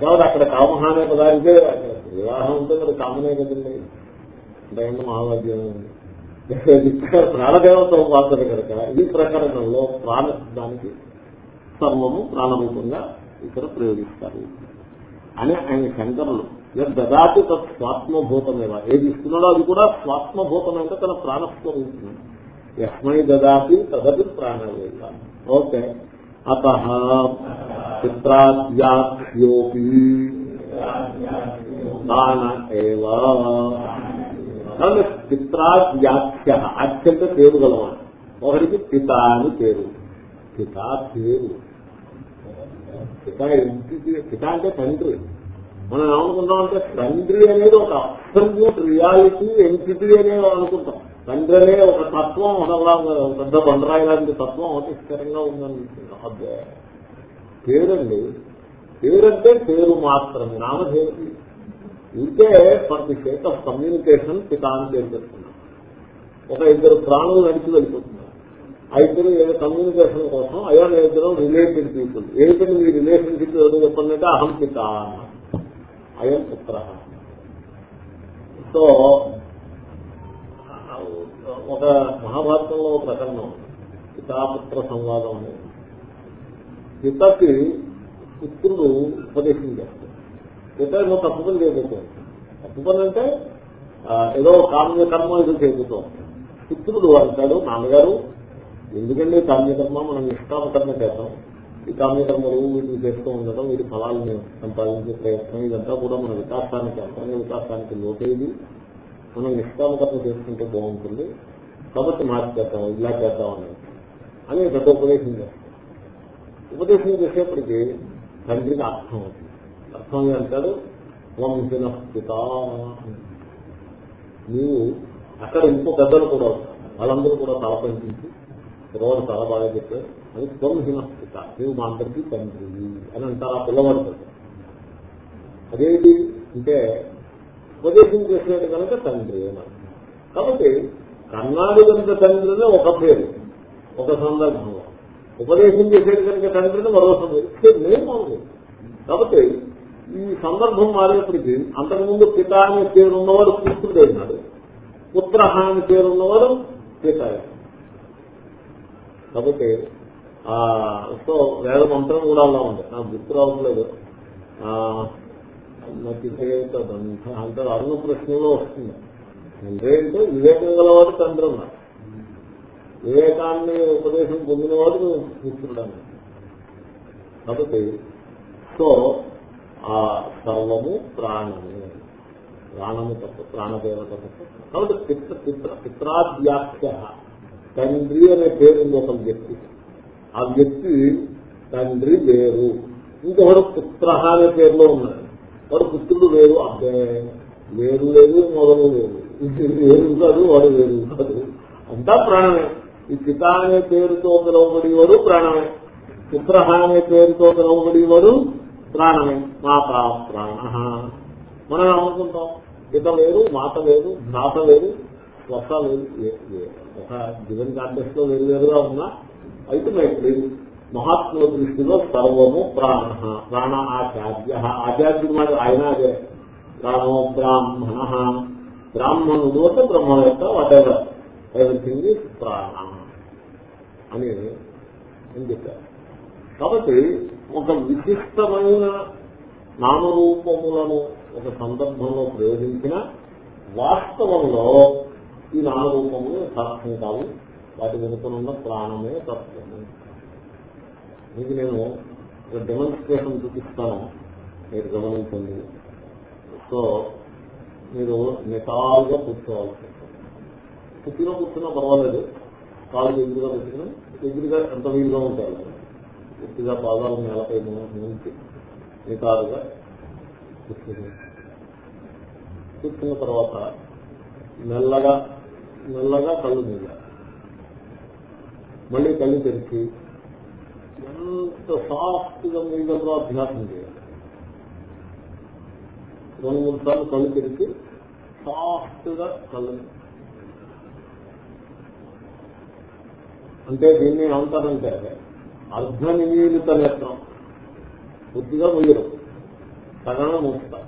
కాబట్టి అక్కడ కామహ అనే పదానికే వివాహం ఉంటే మరి కామనే కదండి. అంటే మహావాద్యం ప్రాణదేవత ఉపాసన కనుక ఈ ప్రకరణంలో ప్రాణ దానికి సర్వము ప్రాణరూపంగా ఇక్కడ ప్రయోగిస్తారు. అని ఆయన శంకరులు దదాతి తత్ స్వాత్మభూతమేవా? ఏది ఇస్తున్నాడో అది కూడా స్వాత్మభూతం అంటే తన ప్రాణస్వరూపం యస్మై దదాతి తదపి ప్రాణవేత ఓకే. అత చిత్రాద్యాప్యోపి ప్రాణ ఏవా పిత్రా పిత్రావ్యాఖ్య అత్యంత పేరు గలవాడు. ఒకరికి పిత అని పేరు. పిత పేరు. పిత ఎంటిటీ పిత అంటే తండ్రి. మనం ఏమనుకుంటాం అంటే తండ్రి అనేది ఒక అబ్సల్యూట్ రియాలిటీ ఎంటిటీ అనేది అనుకుంటాం. తండ్రి అనే ఒక తత్వం ఒకలా పెద్ద బండరాయి లాంటి తత్వం ఒకటి స్థిరంగా ఉందని అదే పేరండి. పేరంటే పేరు మాత్రమే. నామధేయం. ఇంకే for the sake of communication పిత అని పేరు పెడుతున్నారు ఒక ఇద్దరు ప్రాణులు నడిచి వెళ్ళిపోతున్నారు. ఆ ఇద్దరు ఏదో కమ్యూనికేషన్ కోసం అయ్యా ఇద్దరు రిలేటెడ్ పీపుల్ ఏమిటంటే మీ రిలేషన్షిప్ ఏదో చెప్పండి అహం పిత. అయం పుత్ర. సో ఒక మహాభారతంలో ప్రకరణం. పితాపుత్ర సంవాదం అనేది. పితకి పుత్రుడు ఉపదేశం చేస్తాడు. పిత ఏదో తప్పు పని చేయబోతుంది. తప్పు పని అంటే ఏదో కామ్య కర్మ ఏదో చేయబోతూ పుత్రుడు అంటాడు నాన్నగారు ఎందుకంటే కామ్యకర్మ? మనం నిష్కామకర్మ చేద్దాం. ఈ కామ్యకర్మలు వీటిని చేస్తూ ఉండడం వీటి ఫలాలను సంపాదించే ప్రయత్నం ఇదంతా కూడా మన వికాసానికి అంతరంగ వికాసానికి లోటేది మనం నిష్కామకర్మ చేసుకుంటే బాగుంటుంది. కాబట్టి మార్చేద్దాం ఇలా చేద్దాం అనేది అని పెద్ద ఉపదేశం చేస్తాం. ఉపదేశం చేసేప్పటికీ తండ్రికి అర్థం అవుతుంది. అర్థం అంటారు వంశిన స్థిత నీవు అక్కడ ఇంకో పెద్దలు కూడా వాళ్ళందరూ కూడా తల పంపించి పిల్లవాడు చాలా బాగా చెప్పారు. అది స్వంహిన స్థిత. నీవు మా అందరికీ తండ్రి అని అంటారు ఆ పిల్లవాడు అదేంటి అంటే ఉపదేశం చేసేది కనుక తండ్రి కాబట్టి కన్నాడు కనుక తండ్రిని ఒక పేరు ఒక సందర్భంలో. ఉపదేశం చేసేది కనుక తండ్రిని మరో సందర్భం నేను కాబట్టి ఈ సందర్భం మారేప్పటికీ అంతకుముందు పిత అనే పేరు ఉన్నవారు పుత్రుడు అయినాడు. పుత్ర అనే పేరు ఉన్నవాడు పిత కాబట్టి ఆ సో వేద మంత్రం కూడా అలా ఉంది. నాకు గుర్తు రావట్లేదు. ఆ, నాకు అంటే అరుణ ప్రశ్నలో వస్తుంది. తండ్రి అంటే వివేకం గలవాడు తండ్రి ఉన్నారు వివేకాన్ని ఉపదేశం పొందినవాడు పుత్రుడు అన్నారు కాబట్టి సో ఆ సర్వము ప్రాణము. ప్రాణము తప్ప ప్రాణదేవత తప్ప. కాబట్టి పిత్ర పిత్ర పిత్రాధ్యాఖ్య తండ్రి అనే పేరు ఒక వ్యక్తి. ఆ వ్యక్తి తండ్రి వేరు. ఇంకొకడు పుత్ర అనే పేరులో ఉన్నాడు. వాడు పుత్రుడు వేరు. అబ్బే వేరు లేదు మొదలు లేదు. వేరు కాదు వాడు వేరు కాదు. అంతా ప్రాణమే. ఈ పిత అనే పేరుతో పిలువబడేవాడు ప్రాణమే. పుత్ర అనే పేరుతో పిలువబడేవాడు ప్రాణమే మాత ప్రాణ. మనం ఏమనుకుంటాం? పిత లేదు మాత లేదు భ్రాత లేదు స్వత లేదు ఒక గివెన్ కాంటెక్స్ట్లో వేరు వేరుగా ఉన్నా అల్టిమేట్లీ మహాత్ముల దృష్టిలో సర్వము ప్రాణ. ప్రాణ ఆచార్య. ఆచార్యుడు మాట ఆయన అదే. ప్రాణో బ్రాహ్మణ. బ్రాహ్మణుడు అంటే బ్రహ్మ యొక్క వాటెవర్ ఎవ్రీథింగ్ ఈజ్ ప్రాణ. అని అని చెప్పారు కాబట్టి ఒక విశిష్టమైన నామరూపములను ఒక సందర్భంలో ప్రయోగించిన వాస్తవంలో ఈ నామరూపములు యథార్థం కావు. వాటి వెనుకనున్న ప్రాణమే తత్వము. మీకు నేను ఒక డెమోన్స్ట్రేషన్ చూపిస్తాను. మీరు గమనించండి. సో మీరు నిటారుగా కూర్చోవాల్సి ఉంటుంది. కుర్చీలో కూర్చున్నా పర్వాలేదు. కాలు ఎదురుగా పెట్టుకుని ఎదురుగా ఎంత వీలుగా ఉంటారు? పూర్తిగా పాదాలు నేలపై నుంచి నిటారుగా కూర్చుని కూర్చున్న తర్వాత మెల్లగా మెల్లగా కళ్ళు మీద మళ్ళీ కళ్ళు తెరిచి ఎంత సాఫ్ట్గా గా అభ్యాసం చేయాలి. రెండు మూడు సార్లు కళ్ళు తెరిచి సాఫ్ట్గా కళ్ళు అంటే దీన్ని ఏమంటారంటే అర్ధనిమీలిత నేత్రం బుద్ధిగా ముయ్యరు సగనం మూస్తా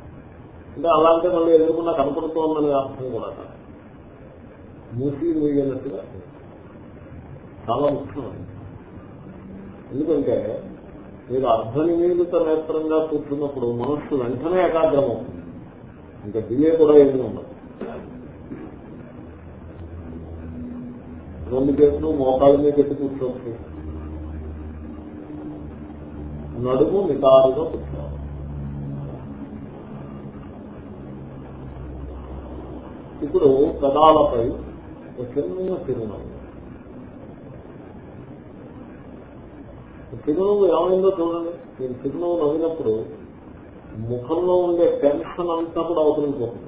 అంటే అలా అంటే మళ్ళీ ఎదుర్కొన్నా కనపడుతోందనే అర్థం కూడా మూసి ముయ్యనట్టుగా చాలా ముఖ్యం ఎందుకంటే మీరు అర్ధనిమీలిత నేత్రంగా కూర్చున్నప్పుడు మనస్సు వెంటనే ఏకాగ్రం అవుతుంది ఇంకా డిలే కూడా ఏమీ ఉండదు. రెండు చేతులు మోకాళ్ళ మీద పెట్టి కూర్చోవచ్చు. నడుము నిటారుగా పుట్టారు. ఇప్పుడు పదాలపై ఒక చిన్న చిరునవ్వు చిరునవ్వు ఏమైందో చూడండి. మీరు చిరునవ్వు నవ్వినప్పుడు ముఖంలో ఉండే టెన్షన్ అంతా కూడా అవతలిపోతుంది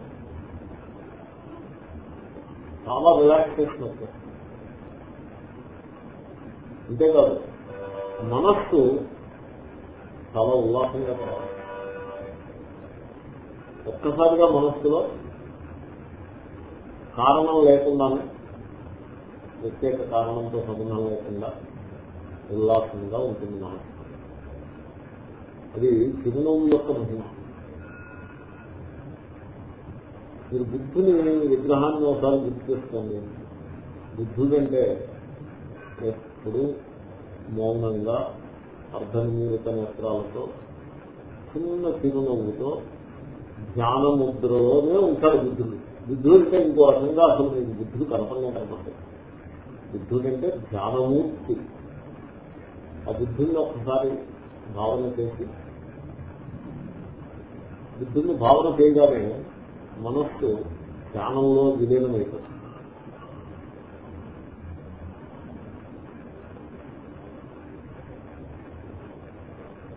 చాలా రిలాక్సేషన్ వస్తుంది. అంతేకాదు మనస్సు చాలా ఉల్లాసంగా కావాలి ఒక్కసారిగా మనస్సులో కారణం లేకుండానే ప్రత్యేక కారణంతో సంబంధం లేకుండా ఉల్లాసంగా ఉంటుంది మనస్సు. అది చిరునవ్వు యొక్క మహిమ. మీరు బుద్ధుని విగ్రహాన్ని ఒకసారి గుర్తు చేసుకోండి. బుద్ధుడంటే ఎప్పుడు మౌనంగా అర్ధనిమీలిత నేత్రాలతో చిన్న చిరునవ్వుతో జ్ఞాన ముద్రలోనే ఉంటాడు బుద్ధుడు. బుద్ధుడు అంటే ఇంకో రకంగా అసలు మీకు బుద్ధుడు కనపడనే కనపడతాడు బుద్ధుడు అంటే ధ్యానమూర్తి ఆ బుద్ధుడిని ఒకసారి భావన చేసి బుద్ధుడిని భావన చేయగానే మనస్సు ధ్యానంలో విలీనమైపోతుంది.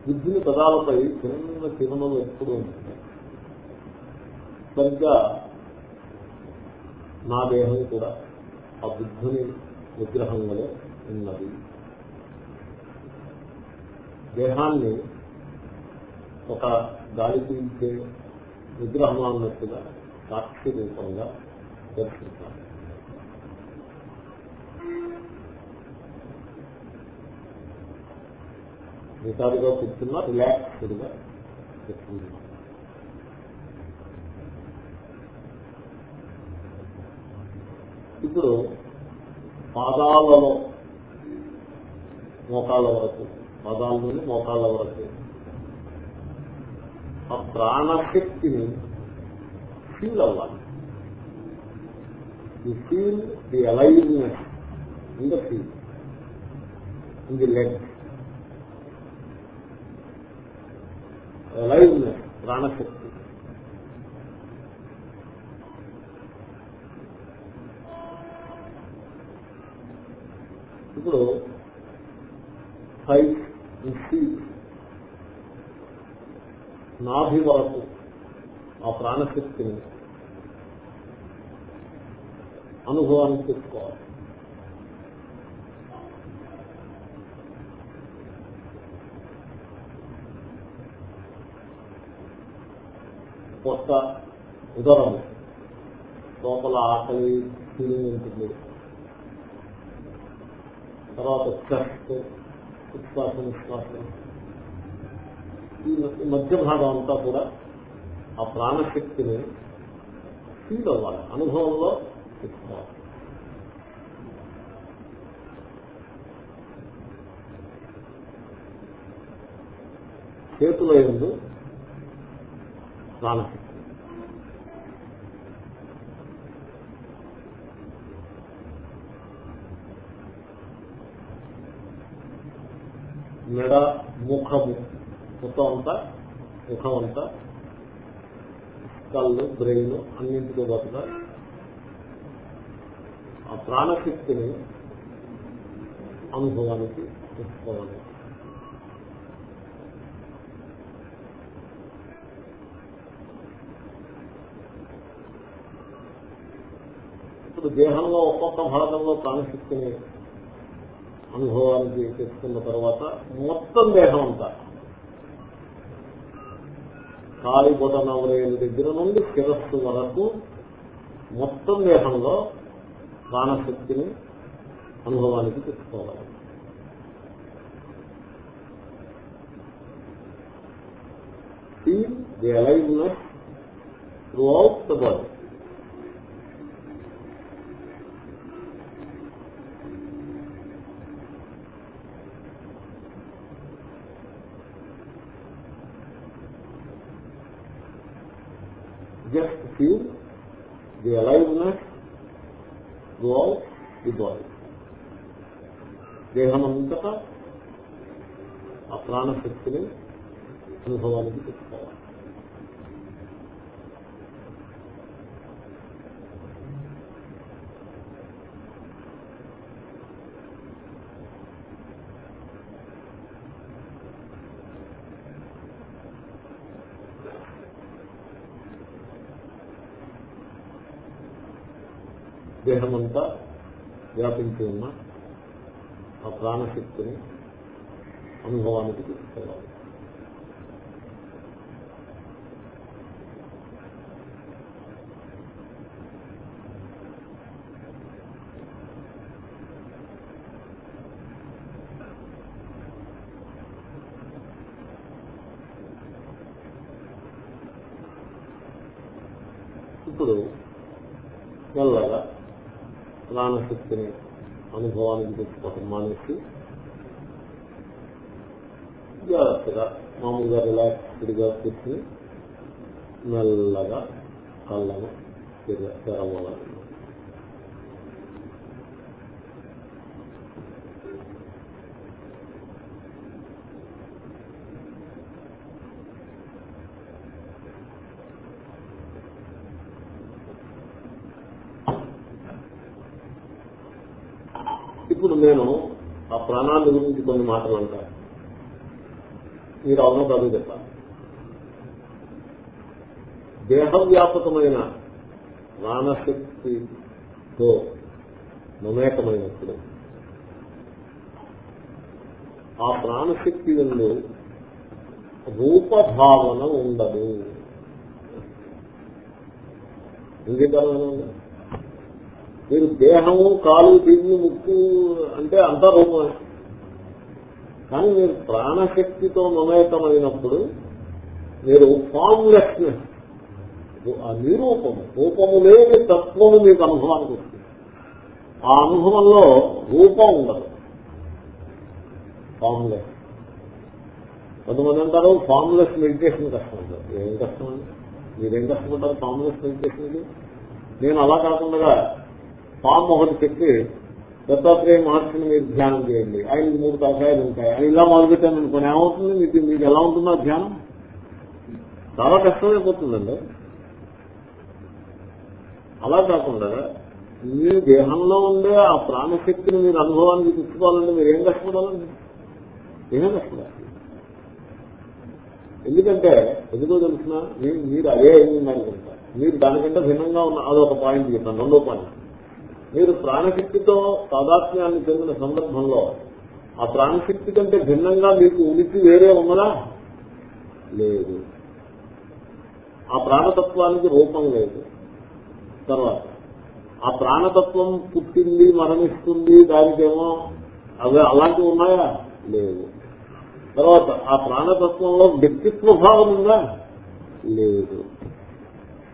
బుద్ధిని పదాలపై చిన్న చిరునలు ఎప్పుడు ఉంటుంది సరిగ్గా నా దేహం కూడా ఆ బుద్ధుని విగ్రహం వలె ఉన్నది. దేహాన్ని ఒక గాలి పీల్చే విగ్రహం అన్నట్టుగా సాక్షి రూపంగా దర్శిస్తాను. నిటారుగా కూర్చున్నా రిలాక్స్డ్గా కూర్చున్నా. ఇప్పుడు పాదాలలో మోకాళ్ళ వరకు పాదాల నుండి మోకాళ్ళ వరకు ఆ ప్రాణశక్తిని ఫీల్ అవ్వాలి. You feel the aliveness in the feel in the legs aliveness ప్రాణశక్తి. ఇప్పుడు ఫైవ్ ఫీట్ నాభి వరకు ఆ ప్రాణశక్తిని అనుభవానికి తెచ్చుకోవాలి. కొత్త ఉదరము లోపల ఆకలి ఫీలింగ్ ఉంటుంది. తర్వాత చెస్ట్ ఉచ్ఛ్వాస నిశ్వాసం. ఈ మధ్య భాగం అంతా కూడా ఆ ప్రాణశక్తిని ఫీల్ అవ్వాలి. అనుభవంలో తెచ్చుకోవాలి చేతుల ఎందు ప్రాణశక్తి మెడ ముఖము మొత్తం అంతా ముఖం అంతా కళ్ళు బ్రెయిన్ అన్నింటితో పాటుగా ఆ ప్రాణశక్తిని అనుభవానికి తెచ్చుకోవాలి. ఇప్పుడు దేహంలో ఒక్కొక్క భాగంలో ప్రాణశక్తిని అనుభవానికి తెచ్చుకున్న తర్వాత మొత్తం దేహం అంతా కాలి బొటనవరేల దగ్గర నుండి శిరస్సు వరకు మొత్తం దేహంలో ప్రాణశక్తిని అనుభవానికి తెచ్చుకోవాలి. The aliveness throughout the body దేహమంతటా ఆ ప్రాణశక్తిని అనుభవానికి తెచ్చుకోవాలి. దేహమంతా వ్యాపించి ఉన్న ఆ ప్రాణశక్తిని అనుభవానికి తీసుకోవాలి ఇప్పుడు మెల్లగా ప్రాణశక్తిని అనుభవానికి తెచ్చుకోవటం మానేసి జాగ్రత్తగా మామూలుగా రిలాక్స్డ్గా కూర్చుని మెల్లగా కళ్ళను తెరవాలి ఇప్పుడు నేను ఆ ప్రాణాన్ని గురించి కొన్ని మాటలు అంటారు. మీరు అవునో కాదు చెప్పాలి. దేహవ్యాపకమైన ప్రాణశక్తితో మమేకమైనప్పుడు ఆ ప్రాణశక్తి ఎందు రూపభావన ఉండదు. ఇంకేకాలండి మీరు దేహము కాలు దివ్య ముక్కు అంటే అంతా రూపమే. కానీ మీరు ప్రాణశక్తితో మమేకమైనప్పుడు మీరు ఫామ్లెస్నెస్ నిరూపము రూపము లేని తత్వము మీకు అనుభవానికి వస్తుంది. ఆ అనుభవంలో రూపం ఉండదు. ఫామ్లెస్. కొంతమంది అంటారు ఫామ్లెస్ మెడిటేషన్ కష్టం ఏం కష్టం అండి? మీరేం కష్టపడ్డారు ఫామ్లెస్ మెడిటేషన్ నేను అలా కాకుండా ఫామ్ ఒకటి చెప్పి దత్తాత్రేయ మహర్షిని మీరు ధ్యానం చేయండి. ఆయన మూడు కషాయాలు ఉంటాయి. ఆయన ఇలా మొదలుపెట్టాను అనుకోని ఏమవుతుంది? మీకు మీకు ఎలా ఉంటుందో ధ్యానం? చాలా కష్టమైపోతుందండి అలా కాకుండా మీ దేహంలో ఉండే ఆ ప్రాణశక్తిని మీరు అనుభవానికి తెచ్చుకోవాలంటే మీరు ఏం కష్టపడాలండి? ఏం కష్టపడాలి? ఎందుకంటే ఎందుకో తెలిసిన మీరు అదే అయిందనుకుంటా మీరు దానికంటే భిన్నంగా ఉన్న అదొక పాయింట్ చెప్పాను. రెండో పాయింట్ మీరు ప్రాణశక్తితో తాదాత్మ్యాన్ని చెందిన సందర్భంలో ఆ ప్రాణశక్తి కంటే భిన్నంగా మీకు ఉనికి వేరే ఉన్నదా లేదు. ఆ ప్రాణతత్వానికి రూపం లేదు. తర్వాత ఆ ప్రాణతత్వం పుట్టింది మరణిస్తుంది దానికేమో అవి అలాంటివి ఉన్నాయా? లేదు తర్వాత ఆ ప్రాణతత్వంలో వ్యక్తిత్వ భావం ఉందా? లేదు.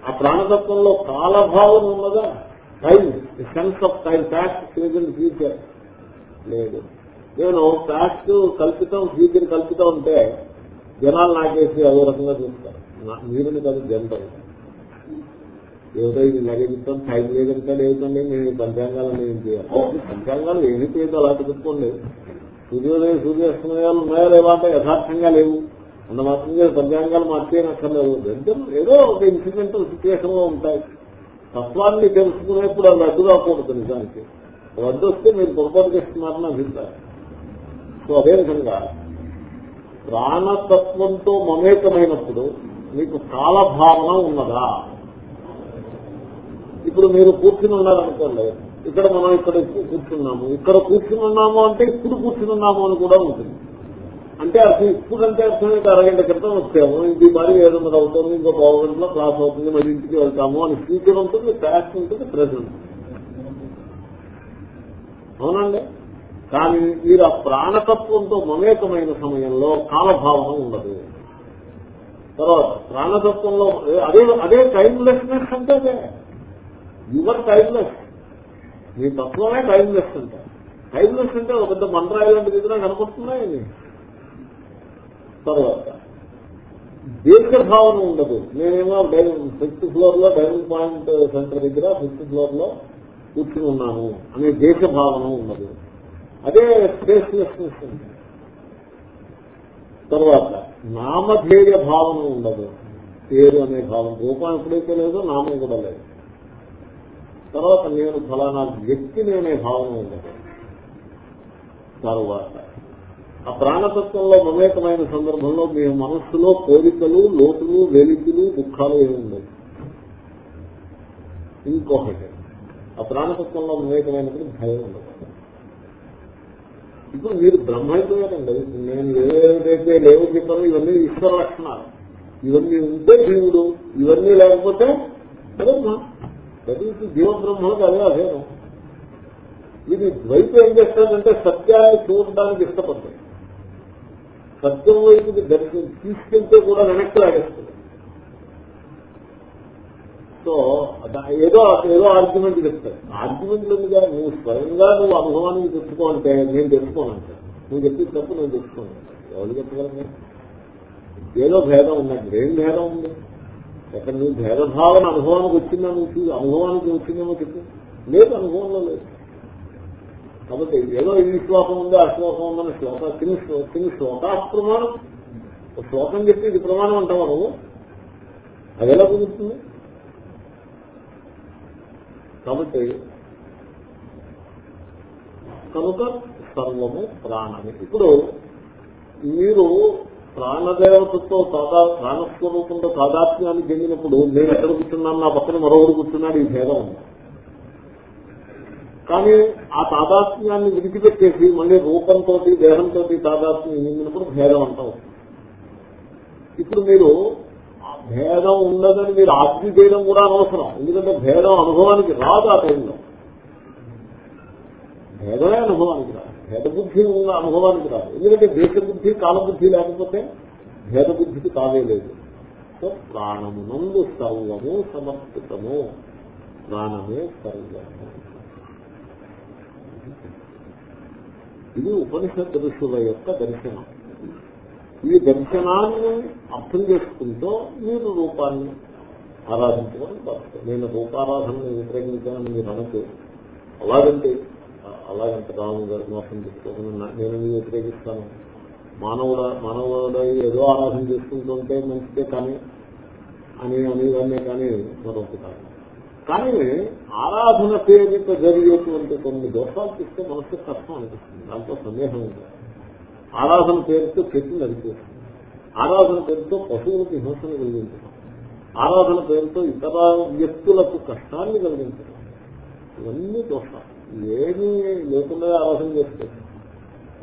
ఆ ప్రాణతత్వంలో కాలభావం ఉన్నదా? Time the sense of time past future future లేదు. నేను ప్యాస్ట్ కల్పితం ఫ్యూచర్ కల్పితం ఉంటే జనాలు నాకేసి అదో రకంగా చూస్తారు. మీరుని కాదు జనరల్ ఏదో ఇది నగదిస్తాం టైం లేదంటే లేదండి నేను పంచాంగాలు నేను చేయాలి? పంచాంగాలు ఏమి చేయదు అలా పెట్టుకోండి సూర్యోదయ సూర్యాస్తమయాలు ఉన్నాయా లేవా అంటే యథార్థంగా లేవు. అంత మాత్రంగా పంచాంగాలు మార్చేయనక్కర్లేదు. ఏదో ఒక ఇన్సిడెంటల్ సిచ్యువేషన్లో ఉంటాయి. తత్వాన్ని తెలుసుకునేప్పుడు అది అడ్డు రాకూడదు నిజానికి. రద్దు వస్తే మీరు పొరపాటు చేస్తున్నారని అభిప్రాయం. సో అదేవిధంగా ప్రాణతత్వంతో మమేకమైనప్పుడు మీకు కాలభావన ఉన్నదా? ఇప్పుడు మీరు కూర్చుని ఉన్నారనుకోండి ఇక్కడ మనం ఇక్కడ కూర్చున్నాము ఇక్కడ కూర్చుని ఉన్నాము అంటే ఇప్పుడు కూర్చుని ఉన్నాము అని కూడా ఉంటుంది. అంటే అసలు ఇప్పుడంటే అర్థం అయితే అరగంట క్రితం వచ్చాము. ఇది మరి ఏదన్నది అవుతుంది ఇంకో పావు గంటలో క్లాస్ అవుతుంది మరి ఇంటికి వెళ్తాము అని ఫ్యూచర్ ఉంటుంది ప్యాస్ట్ ఉంటుంది ప్రెసెంట్ అవునండి? కానీ మీరు ఆ ప్రాణతత్వంతో మమేకమైన సమయంలో కాలభావన ఉండదు. తర్వాత ప్రాణతత్వంలో అదే అదే టైమ్లెస్నెస్ అంటే అదే. యువర్ టైమ్లెస్ మీ తత్వమే టైమ్లెస్ అంటే. టైమ్లెస్ అంటే ఒక పెద్ద మంత్రాయి లాంటి దగ్గర కనపడుతున్నాయి తర్వాత. దీర్ఘభావన ఉండదు. నేనేమో ఫిఫ్త్ ఫ్లోర్లో డైనింగ్ పాయింట్ సెంటర్ దగ్గర ఫిఫ్త్ ఫ్లోర్లో కూర్చుని ఉన్నాను అనే దేశ భావన ఉండదు. అదే స్పేస్లెస్నెస్ ఉంది. తర్వాత నామధేయ భావన ఉండదు. పేరు అనే భావం రూపం ఎప్పుడైతే లేదో నామం కూడా లేదు. తర్వాత నేను ఫలానా వ్యక్తిని అనే భావన ఉండదు. తర్వాత ఆ ప్రాణతత్వంలో మమేకమైన సందర్భంలో మీ మనస్సులో కోరికలు లోటులు వెలితులు దుఃఖాలు ఏమి ఉండవు. ఇంకొకటి ఆ ప్రాణతత్వంలో మమేకమైనప్పుడు భయం ఉండదు. ఇప్పుడు మీరు బ్రహ్మ అయిపోయారండి నేను ఏదైతే లేవు చెప్పాను ఇవన్నీ ఈశ్వర లక్షణాలు. ఇవన్నీ ఉంటే జీవుడు ఇవన్నీ లేకపోతే బ్రహ్మ. ప్రతి జీవ బ్రహ్మలకు అదే అభేదం. ఇది ద్వైతం ఏం చేస్తాడంటే సత్యాన్ని చూడడానికి ఇష్టపడతాయి. సత్యం వైపుకి దర్శనం తీసుకెళ్తే కూడా వెనక్కి లాగేస్తుంది. సో ఏదో ఏదో ఆర్గ్యుమెంట్ చెప్తాడు ఆర్గ్యుమెంట్లు ఎందుగా నువ్వు స్వయంగా నువ్వు అనుభవానికి తెచ్చుకోవాలంటే నేను తెచ్చుకోనంటే నువ్వు చెప్పి తప్పు నేను తెచ్చుకోను ఎవరు చెప్పగలను ఏదో భేదం ఉన్నట్టు ఏం భేదం ఉంది? ఎక్కడ నువ్వు భేదభావన అనుభవానికి వచ్చిందా నువ్వు అనుభవానికి వచ్చిందేమో చెప్పి. లేదు అనుభవంలో లేదు. కాబట్టి ఏదో ఈ శ్లోకం ఉంది ఆ శ్లోకం ఉందని శ్లోక తిని తిని శ్లోకా ప్రమాణం శ్లోకం చెప్పి ఇది ప్రమాణం అంటావా నువ్వు? అది ఎలా కుదురుతుంది? కాబట్టి కనుక సర్వము ప్రాణమే. ఇప్పుడు మీరు ప్రాణదేవతతో తాదా ప్రాణస్వరూపంతో తాదాత్మ్యాన్ని చెందినప్పుడు నేను ఎక్కడ కూర్చున్నాను? నా పక్కన మరొకరు కూర్చున్నాడు ఈ భేదం ఉంది. కానీ ఆ తాదాత్మ్యాన్ని విడిచిపెట్టేసి మళ్ళీ రూపంతో దేహంతో తాదాత్మ్యం చెందినప్పుడు భేదం అంతా వస్తుంది ఇప్పుడు మీరు భేదం ఉండదని మీరు ఆజ్ఞ చేయడం కూడా అనవసరం. ఎందుకంటే భేదం అనుభవానికి రాదు ఆ టైంలో. భేదమే అనుభవానికి రాదు. భేద బుద్ధి ఉన్న అనుభవానికి రాదు. ఎందుకంటే దేశబుద్ధి కాలబుద్ధి లేకపోతే భేద బుద్ధికి కావే లేదు. సో ప్రాణమునందు సర్వము సమర్పితము. ప్రాణమే సర్వము. ఇది ఉపనిషత్ ఋషుల యొక్క దర్శనం. ఈ దర్శనాన్ని అర్థం చేసుకుంటూ మీరు రూపాన్ని ఆరాధించమని పడుతుంది నేను రూపారాధనని వ్యతిరేకించానని మీరు అనకు. అలాగంటే అలాగంటే రాము గారు మోసం చేసుకోకుండా నేను ఎందుకు వ్యతిరేకిస్తాను మానవుడ మానవుడ ఏదో ఆరాధన చేసుకుంటుంటే మంచిదే కానీ అని అనేదాన్నే కానీ మరొకటి కాదు. కానీ ఆరాధన పేరిట జరిగేటువంటి కొన్ని దోషాలు చూస్తే మనసు కష్టం అనిపిస్తుంది. దాంట్లో సందేహం ఉంది. ఆరాధన పేరుతో చెట్లు నడిపేస్తుంది ఆరాధన పేరుతో పశువులకు హింసను కలిగించడం. ఆరాధన పేరుతో ఇతర వ్యక్తులకు కష్టాన్ని కలిగించడం. ఇవన్నీ దోషాలు. ఏమీ లేకుండా ఆరాధన చేస్తే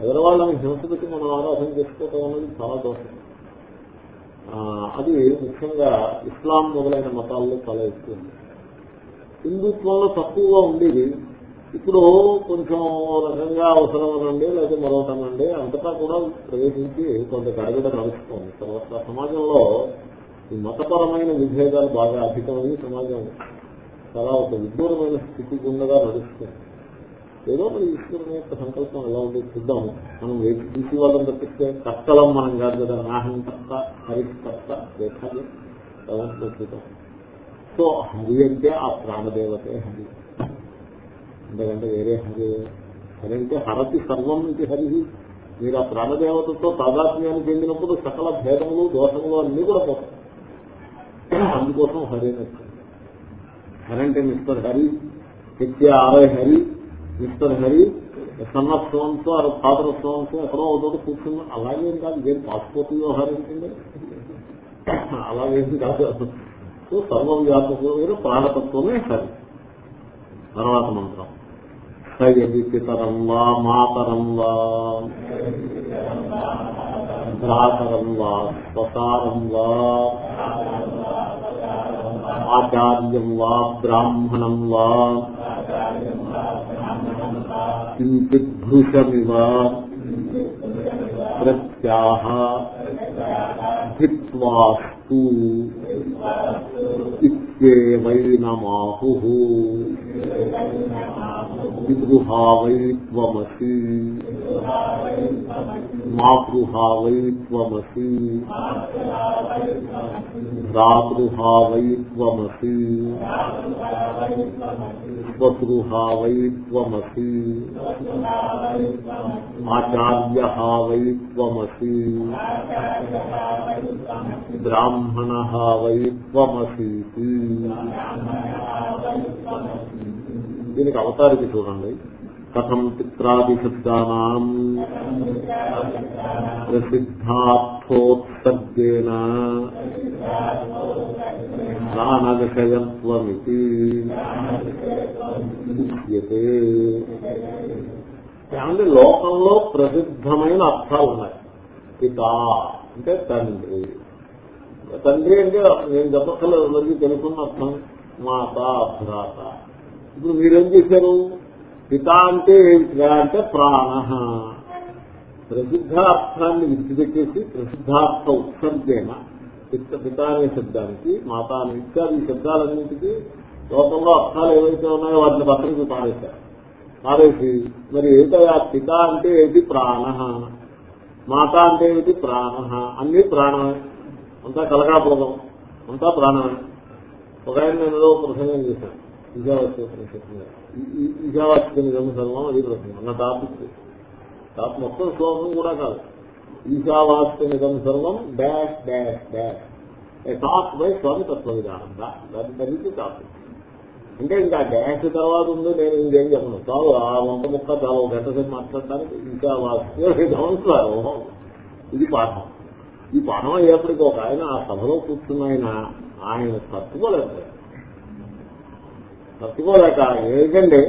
ఎదరవాళ్ళని హింస పెట్టి మనం ఆరాధన చేసుకోవటం అనేది చాలా దోషం. ఆ, అది ముఖ్యంగా ఇస్లాం మొదలైన మతాల్లో చాలా ఎక్కువ ఉంది. హిందుత్వంలో తక్కువగా ఉండేది. ఇప్పుడు కొంచెం ఓ రకంగా అవసరమనండి లేకపోతే మరొకనండి అంతటా కూడా ప్రవేశించి కొంత గడగడ నడుస్తుంది తర్వాత సమాజంలో ఈ మతపరమైన విభేదాలు బాగా అధికమని సమాజం చాలా ఒక విదూరమైన స్థితి గుండగా నడుస్తుంది. ఏదో మన ఈశ్వరుని యొక్క సంకల్పం ఎలా ఉంది చూద్దాము. మనం వేసి తీసి వాళ్ళని తప్పిస్తే కర్తలం మనం కాదు కదా. నాహం కర్త హరికర్త రేఖాలు అలాంటి చూద్దాం. సో హరి అంటే ఆ ప్రాణదేవతే హరి. ఎందుకంటే వేరే హరి హరి అంటే హరతి సర్వం ఇది హరి. మీరు ఆ ప్రాణదేవతతో తాదాత్మ్యాన్ని చెందినప్పుడు సకల భేదములు దోషములు అన్ని కూడా పోతాయి. అందుకోసం హరి అని హరి అంటే mister Hari H A R I Hari mister Hari సన్నత్సవంతో of sons ఎక్కడో ఒకటి కూర్చున్నా అలాగేం కాదు. ఏం పాస్పోర్ట్ వ్యవహారం ఏంటండి అలాగేం కాదు. సో సర్వవ్యాపకమైన ప్రాణతత్వమే సరి. తర్వాత మంత్రం. సయదితరం వా మాతరం వా. భ్రాతరం వా స్వసారం వా. ఆచార్యం వా బ్రాహ్మణం వా. కించిద్భృషమివ ప్రత్యాహ భిత్వాస్తు ఇత్యేవైనమాహు విగృహా వై త్వమసి మాతృహా వై త్వమసి భ్రాతృహా వై త్వమసి స్వగృహా వై త్వమసి ఆచార్య వై త్వమసి బ్రాహ్మణ వై త్వమసీతి దీనికి అవతారికి చూడండి. కథం పిత్రాది శబ్దానాం ప్రసిద్ధార్థోత్సర్గేణ ప్రాణవిషయత్వమితి ఏమంటే లోకంలో ప్రసిద్ధమైన అర్థాలు ఉన్నాయి. పిత అంటే తండ్రి. తండ్రి అంటే నేను చెప్పక్కర్లేదు అందరికీ తెలుసుకున్న అర్థం? మాత భ్రాత. ఇప్పుడు మీరేం చేశారు? పిత అంటే ఏంటిరా అంటే ప్రాణ. ప్రసిద్ధ అర్థాన్ని విడిచిపెట్టేసి ప్రసిద్ధార్థ ఉత్సర్గేన పిత అనే శబ్దానికి మాత అనే ఇత్యాది ఈ శబ్దాలన్నింటికి లోకంలో అర్థాలు ఏవైతే ఉన్నాయో వాటిని పక్కనకి పారేశారు. పారేసి మరి ఏటయా పిత అంటే ఏది ప్రాణ. మాత అంటే ఏమిటి? ప్రాణ. అన్ని ప్రాణమే. అంతా కలకాపులకం అంతా ప్రాణమే. ఒక ఆయన నేను ప్రసంగం చేశాను. ఈశావాస్య ప్రసంగం ఈశావాస్య అది ప్రశ్న నా టాపిక్ టాప్ మొత్తం శ్లోకం కూడా కాదు. ఈశావాస్య నిజం dash dash dash. Top by స్వామి తత్వ విధానం దాని టాపిక్. అంటే ఇంకా డాష్ తర్వాత ఉందో నేను ఇంకేం చెప్పను. చాలు ఆ వంట ముక్క చాలా ఒక గంట సేపు మాట్లాడడానికి ఇంకా వాస్తవం ఇది పాఠం. ఈ పాఠం అయ్యేప్పటికీ ఒక ఆయన ఆ సభలో కూర్చున్న ఆయన ఆయన తట్టుకోలేదు తట్టుకోలేక ఏంటండి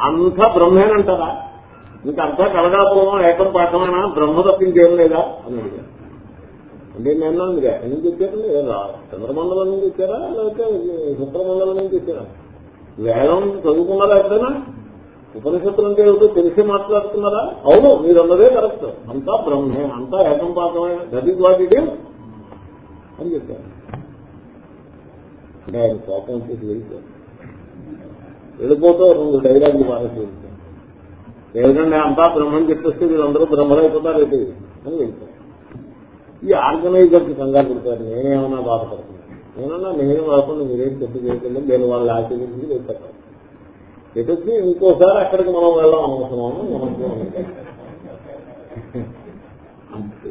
అంతా బ్రహ్మేనంటారా? మీకు అంతా కలగాపోవడం ఏకం పాఠమైనా బ్రహ్మ తప్పించేం లేదా? అని అడిగారు. అంటే నేను అందుకే ఎందుకు నుంచి చంద్రమండలం నుంచి ఇచ్చారా లేకపోతే శుక్రమండలం నుంచి ఇచ్చారా వేదం చదువుకున్నారా ఎప్పుడైనా ఉపనిషత్తులు అంటే ఏమిటో తెలిసి మాట్లాడుతున్నారా? అవును మీరు అన్నదే కరెక్ట్. అంతా బ్రహ్మే అంతా ఏకం పాఠమే దట్ ఈస్ వాట్ ఇట్ అని చెప్పారు. అంటే ఆయన కోపం వచ్చేసి వెళ్ళిపోయారు వెళ్ళిపోతూ రెండు డైలాగులు పారేసి వెళ్తారు ఏమిటంటే అంతా బ్రహ్మని చెప్పేస్తే వీళ్ళందరూ బ్రహ్మలైపోతారు ఏంటి? అని వెళ్తారు ఈ ఆర్గనైజర్కి కంగారు పెడతారు. నేనేమన్నా బాధపడుతున్నాను నేనన్నా నేనే కాకుండా మీరేం చెప్పు చేయకుండా నేను వాళ్ళ ఆశీర్వించి వెళ్తాను చెప్పేసి ఇంకోసారి అక్కడికి మనం వెళ్ళాం అవసరం మనకు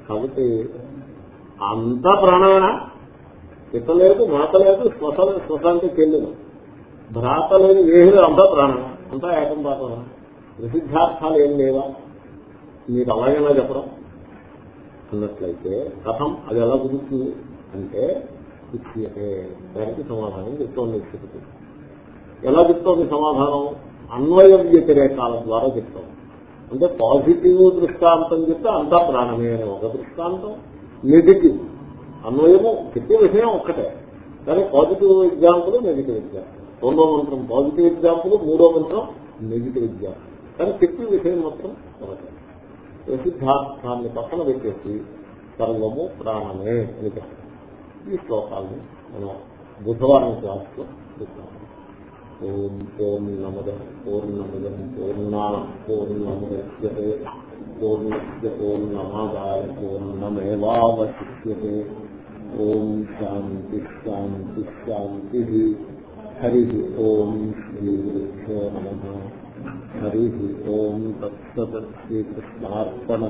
కాబట్టి అంతా ప్రాణమేనా? పిత్త లేదు మాత లేదు శ్వస శ్వశానికి చెల్లిన భ్రాత లేదు ఏది అంతా ప్రాణం. అంతా ఏకం ప్రాణం ప్రసిద్ధార్థాలు ఏం లేవా? మీరు అలాగైనా చెప్పడం? అన్నట్లయితే కథం అది ఎలా కుదురుతుంది అంటే దానికి సమాధానం చెప్తోంది స్థితి ఎలా చెప్తోంది సమాధానం? అన్వయ వ్యతిరేకాల ద్వారా చెప్తాం అంటే పాజిటివ్ దృష్టాంతం చెప్తే అంతా ప్రాణమే అనే ఒక దృష్టాంతం. నెగిటివ్. అన్వయము చెప్పే విషయం ఒక్కటే. కానీ పాజిటివ్ ఎగ్జాంపుల్ నెగిటివ్ ఎగ్జాంపుల్. రెండో మంత్రం పాజిటివ్ ఎగ్జాంపుల్ మూడో మంత్రం నెగిటివ్ ఎగ్జాంపుల్. కానీ చెప్పే విషయం మాత్రం ఒకటే ప్రసిద్ధార్థాన్ని పక్కన పెట్టేసి సర్వము ప్రాణమే అని చెప్తాం ఈ శ్లోకాలను మనం బుధవారం క్లాస్లో చూస్తాం ఓం ఓం నమద పూర్ణముదం పూర్ణా పూర్ణముద్యతే పూర్ణస్య పూర్ణమాదాయ పూర్ణమేవాశిష్యతే ఓం శాంతి శాంతి శాంతి. హరి ఓం శ్రీ గురుభ్యో నమ హరి ఓం తత్సత్ శ్రీకృష్ణార్పణ